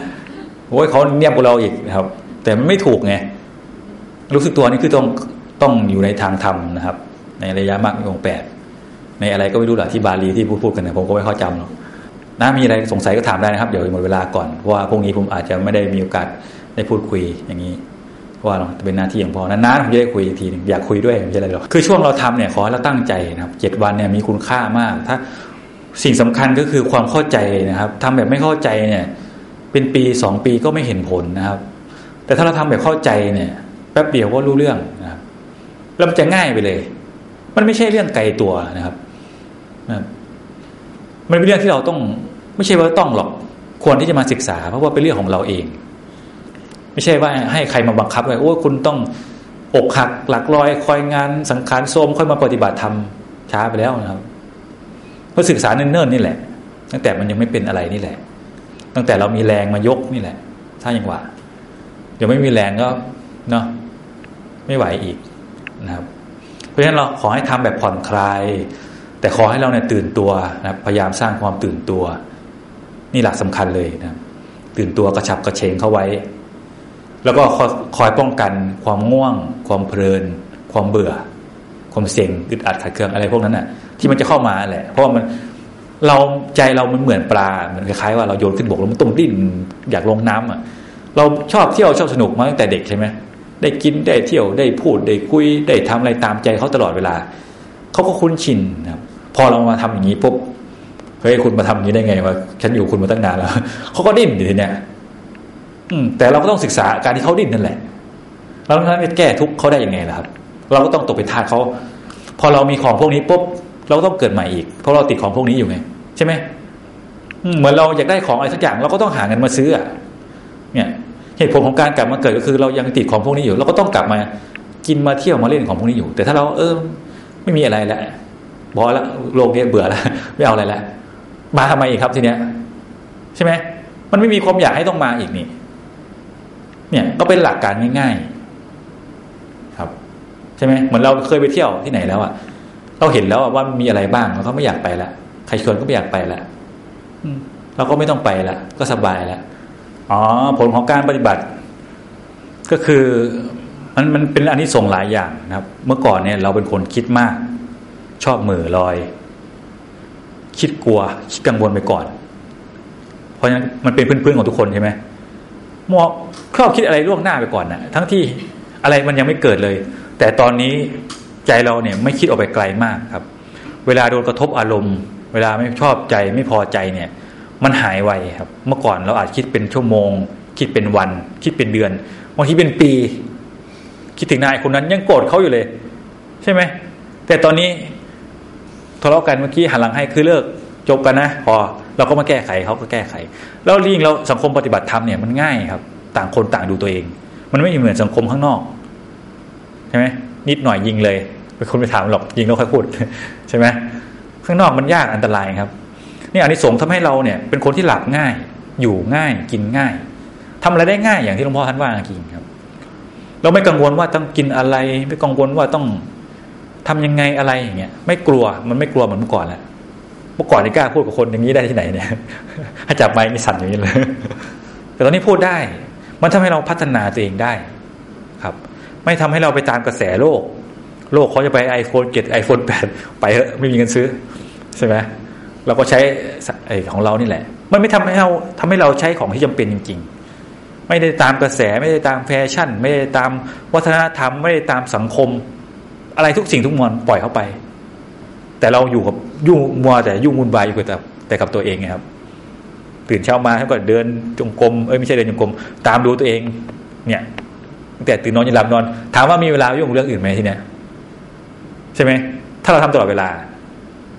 โอ้ยเขาเนียบกับเราอีกนะครับ แต่มันไม่ถูกไงรู้สึกตัวนี่คือต้องต้องอยู่ในทางธรรมนะครับ ในระยะมากองแปดในอะไรก็ไม่รู้แหละที่บาลีที่พูดพูดกันเนี่ยผมก็ไม่เข้าจำหรอก นะมีอะไรสงสัยก็ถามได้นะครับ เดี๋ยวหมดเวลาก่อนเพราะว่าพรุ่งนี้ผมอาจจะไม่ได้มีโอกาสได้พูดคุยอย่างนี้เพราะว่าจะเป็นหน้าที่อย่างพอนานๆผมจะได้คุยทีนึงอยากคุยด้วยไม่ใช่อะไรหรอกคือช่วงเราทำเนี่ยขอให้เราตั้งใจนะครับเจ็ดวันเนี่ยมีคุณค่ามาก ถ้าสิ่งสำคัญก็คือความเข้าใจนะครับทำแบบไม่เข้าใจเนี่ย เป็นปีสองปีก็ไม่เห็นผลนะครับ แต่ถ้าเราทำแบบเข้าใจเนี่ยแป๊บเดียวก็รู้เรื่องนะครับแล้วมันจะง่ายไปเลย มันไม่ใช่เรื่องไกลตัวนะครับมันเป็นเรื่องที่เราต้อง ไม่ใช่ว่าต้องหรอก ควรที่จะมาศึกษา เพราะว่าเป็นเรื่องของเราเอง ไม่ใช่ว่าให้ใครมาบังคับไว้โอ้คุณต้องอกหักหลักลอยคอยงานสังขารโทมค่อยมาปฏิบัติธรรมช้าไปแล้วนะครับเพราะศึกษาเนิ่นๆนี่แหละ ตั้งแต่มันยังไม่เป็นอะไรนี่แหละ ตั้งแต่เรามีแรงมายกนี่แหละ ถ้าอย่างว่าเดี๋ยวไม่มีแรงก็เนาะไม่ไหวอีกนะครับ เพราะฉะนั้นเราขอให้ทำแบบผ่อนคลาย แต่ขอให้เราเนี่ยตื่นตัวนะพยายามสร้างความตื่นตัว นี่หลักสำคัญเลยนะตื่นตัวกระฉับกระเฉงเข้าไว้ แล้วก็คอยป้องกันความง่วง ความเพลิน ความเบื่อ ความเซ็งอึดอัดขัดเคืองอะไรพวกนั้นน่ะ ที่มันจะเข้ามาแหละ เพราะว่ามันเราใจเรามันเหมือนปลาเหมือนคล้ายๆว่าเราโยนขึ้นบกแล้วมันต้องดิ้นอยากลงน้ำอะ เราชอบเที่ยวชอบสนุกมาตั้งแต่เด็กใช่ไหมได้กินได้เที่ยวได้พูดได้คุยได้ทำอะไรตามใจเขาตลอดเวลาเขาก็คุ้นชินนะครับพอเรามาทำอย่างนี้ปุ๊บ เฮ้ยคุณมาทำอย่างนี้ได้ไงวะฉันอยู่คุณมาตั้งนานแล้วเขาก็ดิ้นทีเนี้ยแต่เราก็ต้องศึกษาการที่เขาดิ้นนั่นแหละเราต้องจะแก้ทุกเขาได้ยังไงล่ะครับ เราก็ต้องตกเป็นทาสเขาพอเรามีของพวกนี้ปุ๊บเราก็ต้องเกิดใหม่อีก เพราะเราติดของพวกนี้อยู่ไง ใช่ไหมเหมือนเราอยากได้ของอะไรสักอย่าง เราก็ต้องหาเงินมาซื้อเนี่ย เหตุผลของการกลับมาเกิดก็คือ เรายังติดของพวกนี้อยู่ เราก็ต้องกลับมากินมาเที่ยวมาเล่นของพวกนี้อยู่ แต่ถ้าเราเออ ไม่มีอะไรแล้วพอแล้วโลกนี้เบื่อแล้วไม่เอาอะไรแล้ว มาทำไมอีกครับทีเนี้ย ใช่ไหมมันไม่มีความอยากให้ต้องมาอีกนี่ เนี่ยก็เป็นหลักการง่าย ๆ ครับ ใช่ไหมเหมือนเราเคยไปเที่ยวที่ไหนแล้วอะเราเห็นแล้วว่ามีอะไรบ้างเราก็ไม่อยากไปละใครชวนก็ไม่อยากไปละเราก็ไม่ต้องไปละก็สบายละอ๋อ ผลของการปฏิบัติ ก็คือมันมันเป็นอันนี้ส่งหลายอย่างนะครับ เมื่อก่อนเนี่ย เราเป็นคนคิดมาก ชอบมือลอย คิดกลัว คิดกังวลไปก่อน เพราะฉะนั้นมันเป็นพื้นๆของทุกคนใช่ไหมมอชอบคิดอะไรล่วงหน้าไปก่อนนะทั้งที่อะไรมันยังไม่เกิดเลย แต่ตอนนี้ใจเราเนี่ยไม่คิดออกไปไกลมากครับ เวลาโดนกระทบอารมณ์ เวลาไม่ชอบใจไม่พอใจเนี่ย มันหายไวครับ เมื่อก่อนเราอาจคิดเป็นชั่วโมง คิดเป็นวัน คิดเป็นเดือนบางทีเป็นปี คิดถึงนายคนนั้นยังโกรธเขาอยู่เลย ใช่ไหมแต่ตอนนี้ ทะเลาะกันเมื่อกี้หันหลังให้คือเลิกจบกันนะพอเราก็มาแก้ไขเขาก็แก้ไข แล้วยิ่งเราสังคมปฏิบัติธรรมเนี่ยมันง่ายครับ ต่างคนต่างดูตัวเอง มันไม่เหมือนสังคมข้างนอกใช่ไหมนิดหน่อยยิงเลยเป็นคนไปถามหรอกยิงแล้วค่อยพูดใช่ไหมข้างนอกมันยากอันตรายครับนี่อันนี้สงทำให้เราเนี่ยเป็นคนที่หลับง่าย อยู่ง่ายกินง่ายทำอะไรได้ง่ายอย่างที่หลวงพ่อท่านว่าจริงครับ เราไม่กังวลว่าต้องกินอะไร ไม่กังวลว่าต้อง ทำยังไงอะไรอย่างเงี้ยไม่กลัวมันไม่กลัวเหมือนเมื่อก่อนแล้วเมื่อก่อนนี่กล้าพูดกับคนอย่างนี้ได้ที่ไหนเนี่ยให้จับไม้นี่สั่นอย่างนี้เลย แต่ตอนนี้พูดได้ มันทำให้เราพัฒนาตัวเองได้ ครับ ไม่ทำให้เราไปตามกระแสโลก โลกเขาจะไปไอโฟนเจ็ดไอโฟนแปดไปเไม่มีเงินซื้อ ใช่ไหมเราก็ใช้ไอของเรานี่แหละ มันไม่ทำให้เราทำให้เราใช้ของที่จำเป็นจริง ๆ ไม่ได้ตามกระแสไม่ได้ตามแฟชั่น ไม่ได้ตามวัฒนธรรม ไม่ได้ตามสังคม อะไรทุกสิ่งทุกมวลปล่อยเข้าไป แต่เราอยู่กับยุ่งมัวแต่ยุ่งวุ่นวายอยู่กับแต่แต่กับตัวเองไงครับ ตื่นเช้ามาเขาก็เดินจงกรมเอ้ยไม่ใช่เดินจงกรมตามดูตัวเอง เนี่ยตั้งแต่ตื่นนอนยันหลับนอน ถามว่ามีเวลายุ่งเรื่องอื่นไหมทีเนี้ยใช่ไหมถ้าเราทำตลอดเวลา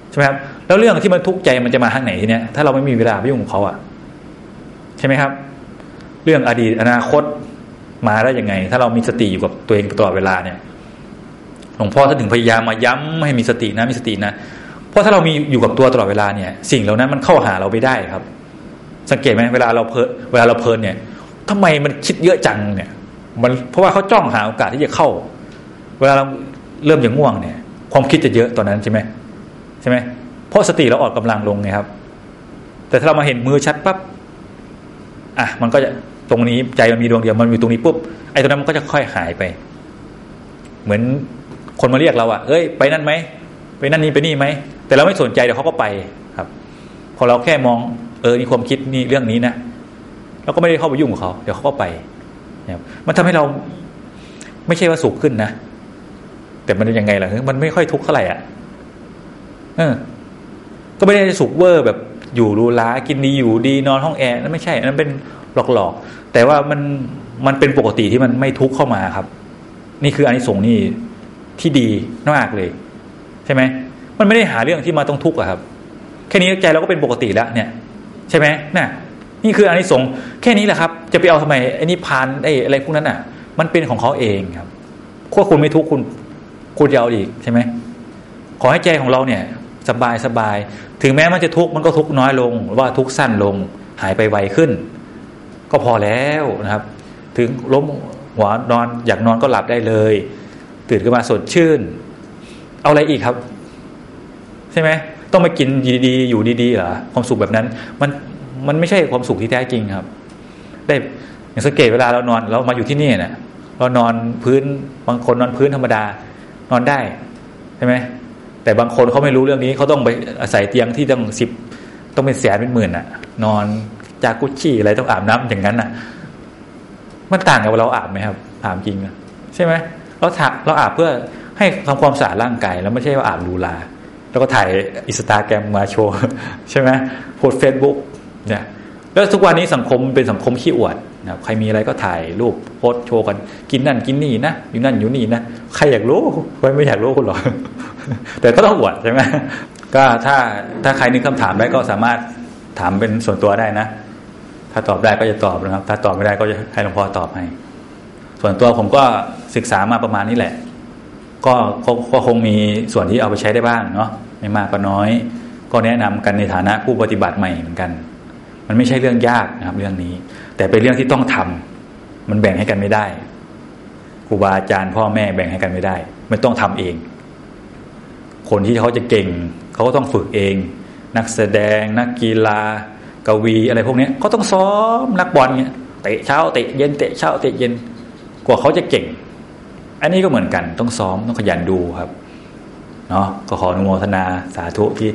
ใช่ไหมครับแล้วเรื่องที่มันทุกข์ใจมันจะมาทางไหนทีเนี้ยถ้าเราไม่มีเวลาไปยุ่งกับเขาอะใช่ไหมครับ เรื่องอดีตอนาคตมาได้ยังไง ถ้าเรามีสติอยู่กับตัวเองตลอดเวลาเนี่ย ลวงพ่อท่านถึงพยายามมาย้ำให้มีสตินะมีสตินะ เพราะถ้าเรามีอยู่กับตัวตลอดเวลาเนี่ย สิ่งเหล่านั้นมันเข้าหาเราไม่ได้ครับ สังเกตไหมเวลาเราเพลิเวลาเราเพลินเนี่ยทำไมมันคิดเยอะจังเนี่ย มันเพราะว่าเขาจ้องหาโอกาสที่จะเข้า เวลาเราเริ่มอย่างง่วงเนี่ย ความคิดจะเยอะตอนนั้นใช่ไหมใช่ไหมเพราะสติเราอ่อนกำลังลงไงครับ แต่ถ้าเรามาเห็นมือชัดปั๊บอะมันก็จะตรงนี้ใจมันมีดวงเดียวมันมีตรงนี้ปุ๊บไอ้ตรงนั้นมันก็จะค่อยหายไป เหมือน คนมาเรียกเราอะเอ้ยไปนั่นไหมไปนั่นนี่ไปนี่ไหมแต่เราไม่สนใจเดี๋ยวเขาก็ไปครับ พอเราแค่มองเออนี่ความคิดนี่เรื่องนี้นะเราก็ไม่ได้เข้าไปยุ่งกับเขาเดี๋ยวเขาก็ไปนะครับมันทำให้เราไม่ใช่ว่าสุขขึ้นนะแต่มันยังไงล่ะมันไม่ค่อยทุกข์เท่าไหร่อะเออ ก็ไม่ได้สุขเวอร์แบบอยู่รูล้ากินดีอยู่ดีนอนห้องแอร์นั่นไม่ใช่นั่นเป็นหลอกๆแต่ว่ามันมันเป็นปกติที่มันไม่ทุกข์เข้ามาครับ นี่คืออันนี้ส่งนี่ ที่ดีมากเลย ใช่ไหมมันไม่ได้หาเรื่องที่มาต้องทุกข์อะครับ แค่นี้ใจเราก็เป็นปกติแล้วเนี่ย ใช่ไหมน่ะ นี่คืออันนี้สงแค่นี้แหละครับ จะไปเอาทำไมไอ้นี่พานไอ้อะไรพวกนั้นอะ มันเป็นของเขาเองครับขั้วคุณไม่ทุกข์คุณคุณจะเอาอีกใช่ไหมขอให้ใจของเราเนี่ย สบายสบาย ถึงแม้มันจะทุกข์มันก็ทุกข์น้อยลงหรือว่าทุกข์สั้นลง หายไปไวขึ้น ก็พอแล้วนะครับ ถึงล้มหัวนอนอยากนอนก็หลับได้เลย ตื่นขึ้นมาสดชื่น เอาอะไรอีกครับ ใช่ไหมต้องมากินดีๆอยู่ดีๆเหรอความสุขแบบนั้น มันมันไม่ใช่ความสุขที่แท้จริงครับ ได้อย่างสังเกตเวลาเรานอนเรามาอยู่ที่นี่เนะ่ยเรานอนพื้นบางคนนอนพื้นธรรมดา นอนได้ใช่ไหมแต่บางคนเขาไม่รู้เรื่องนี้เขาต้องไปอาศัยเตียงที่ต้องสิบต้องเป็นแสนเป็นหมื่นอะนอนจากกุชชี่อะไรต้องอาบน้ำอย่างนั้นอะมันต่างกับเราอาบไหมครับถามจริงนะใช่ไหม เราถาเราอาบเพื่อให้ทำความสะอาดร่างกายแล้วไม่ใช่ว่าอาบดูลา แล้วก็ถ่ายอินสตาแกรมมาโชว์ใช่ไหมโพสต์เฟซบุ๊กเนี่ยแล้วทุกวันนี้สังคมเป็นสังคมขี้อวดนะใครมีอะไรก็ถ่ายรูปโพสต์โชว์กันกินนั่นกินนี่นะอยู่นั่นอยู่นี่นะใครอยากรู้ใครไม่อยากรู้คุณหรอแต่ก็ต้องอวดใช่ไหมก็ถ้าถ้าใครนึกคำถามได้ก็สามารถถามเป็นส่วนตัวได้นะ ถ้าตอบได้ก็จะตอบนะครับ ถ้าตอบไม่ได้ก็จะให้หลวงพ่อตอบให้ ส่วนตัวผมก็ศึกษามาประมาณนี้แหละ ก็ก็คงมีส่วนที่เอาไปใช้ได้บ้างเนาะไม่มากก็น้อย ก็แนะนำกันในฐานะผู้ปฏิบัติใหม่เหมือนกัน มันไม่ใช่เรื่องยากนะครับ เรื่องนี้ แต่เป็นเรื่องที่ต้องทำมันแบ่งให้กันไม่ได้ครูบาอาจารย์พ่อแม่แบ่งให้กันไม่ได้ มันต้องทำเอง คนที่เขาจะเก่งเขาก็ต้องฝึกเอง นักแสดง นักกีฬากวีอะไรพวกนี้เขาต้องซ้อมนักบอลเนี่ยเตะเช้าเตะเย็นเตะเช้าเตะเย็น กว่าเขาจะเก่ง อันนี้ก็เหมือนกันต้องซ้อมต้องขยันดูครับเนาะก็ขออนุโมทนาสาธุที่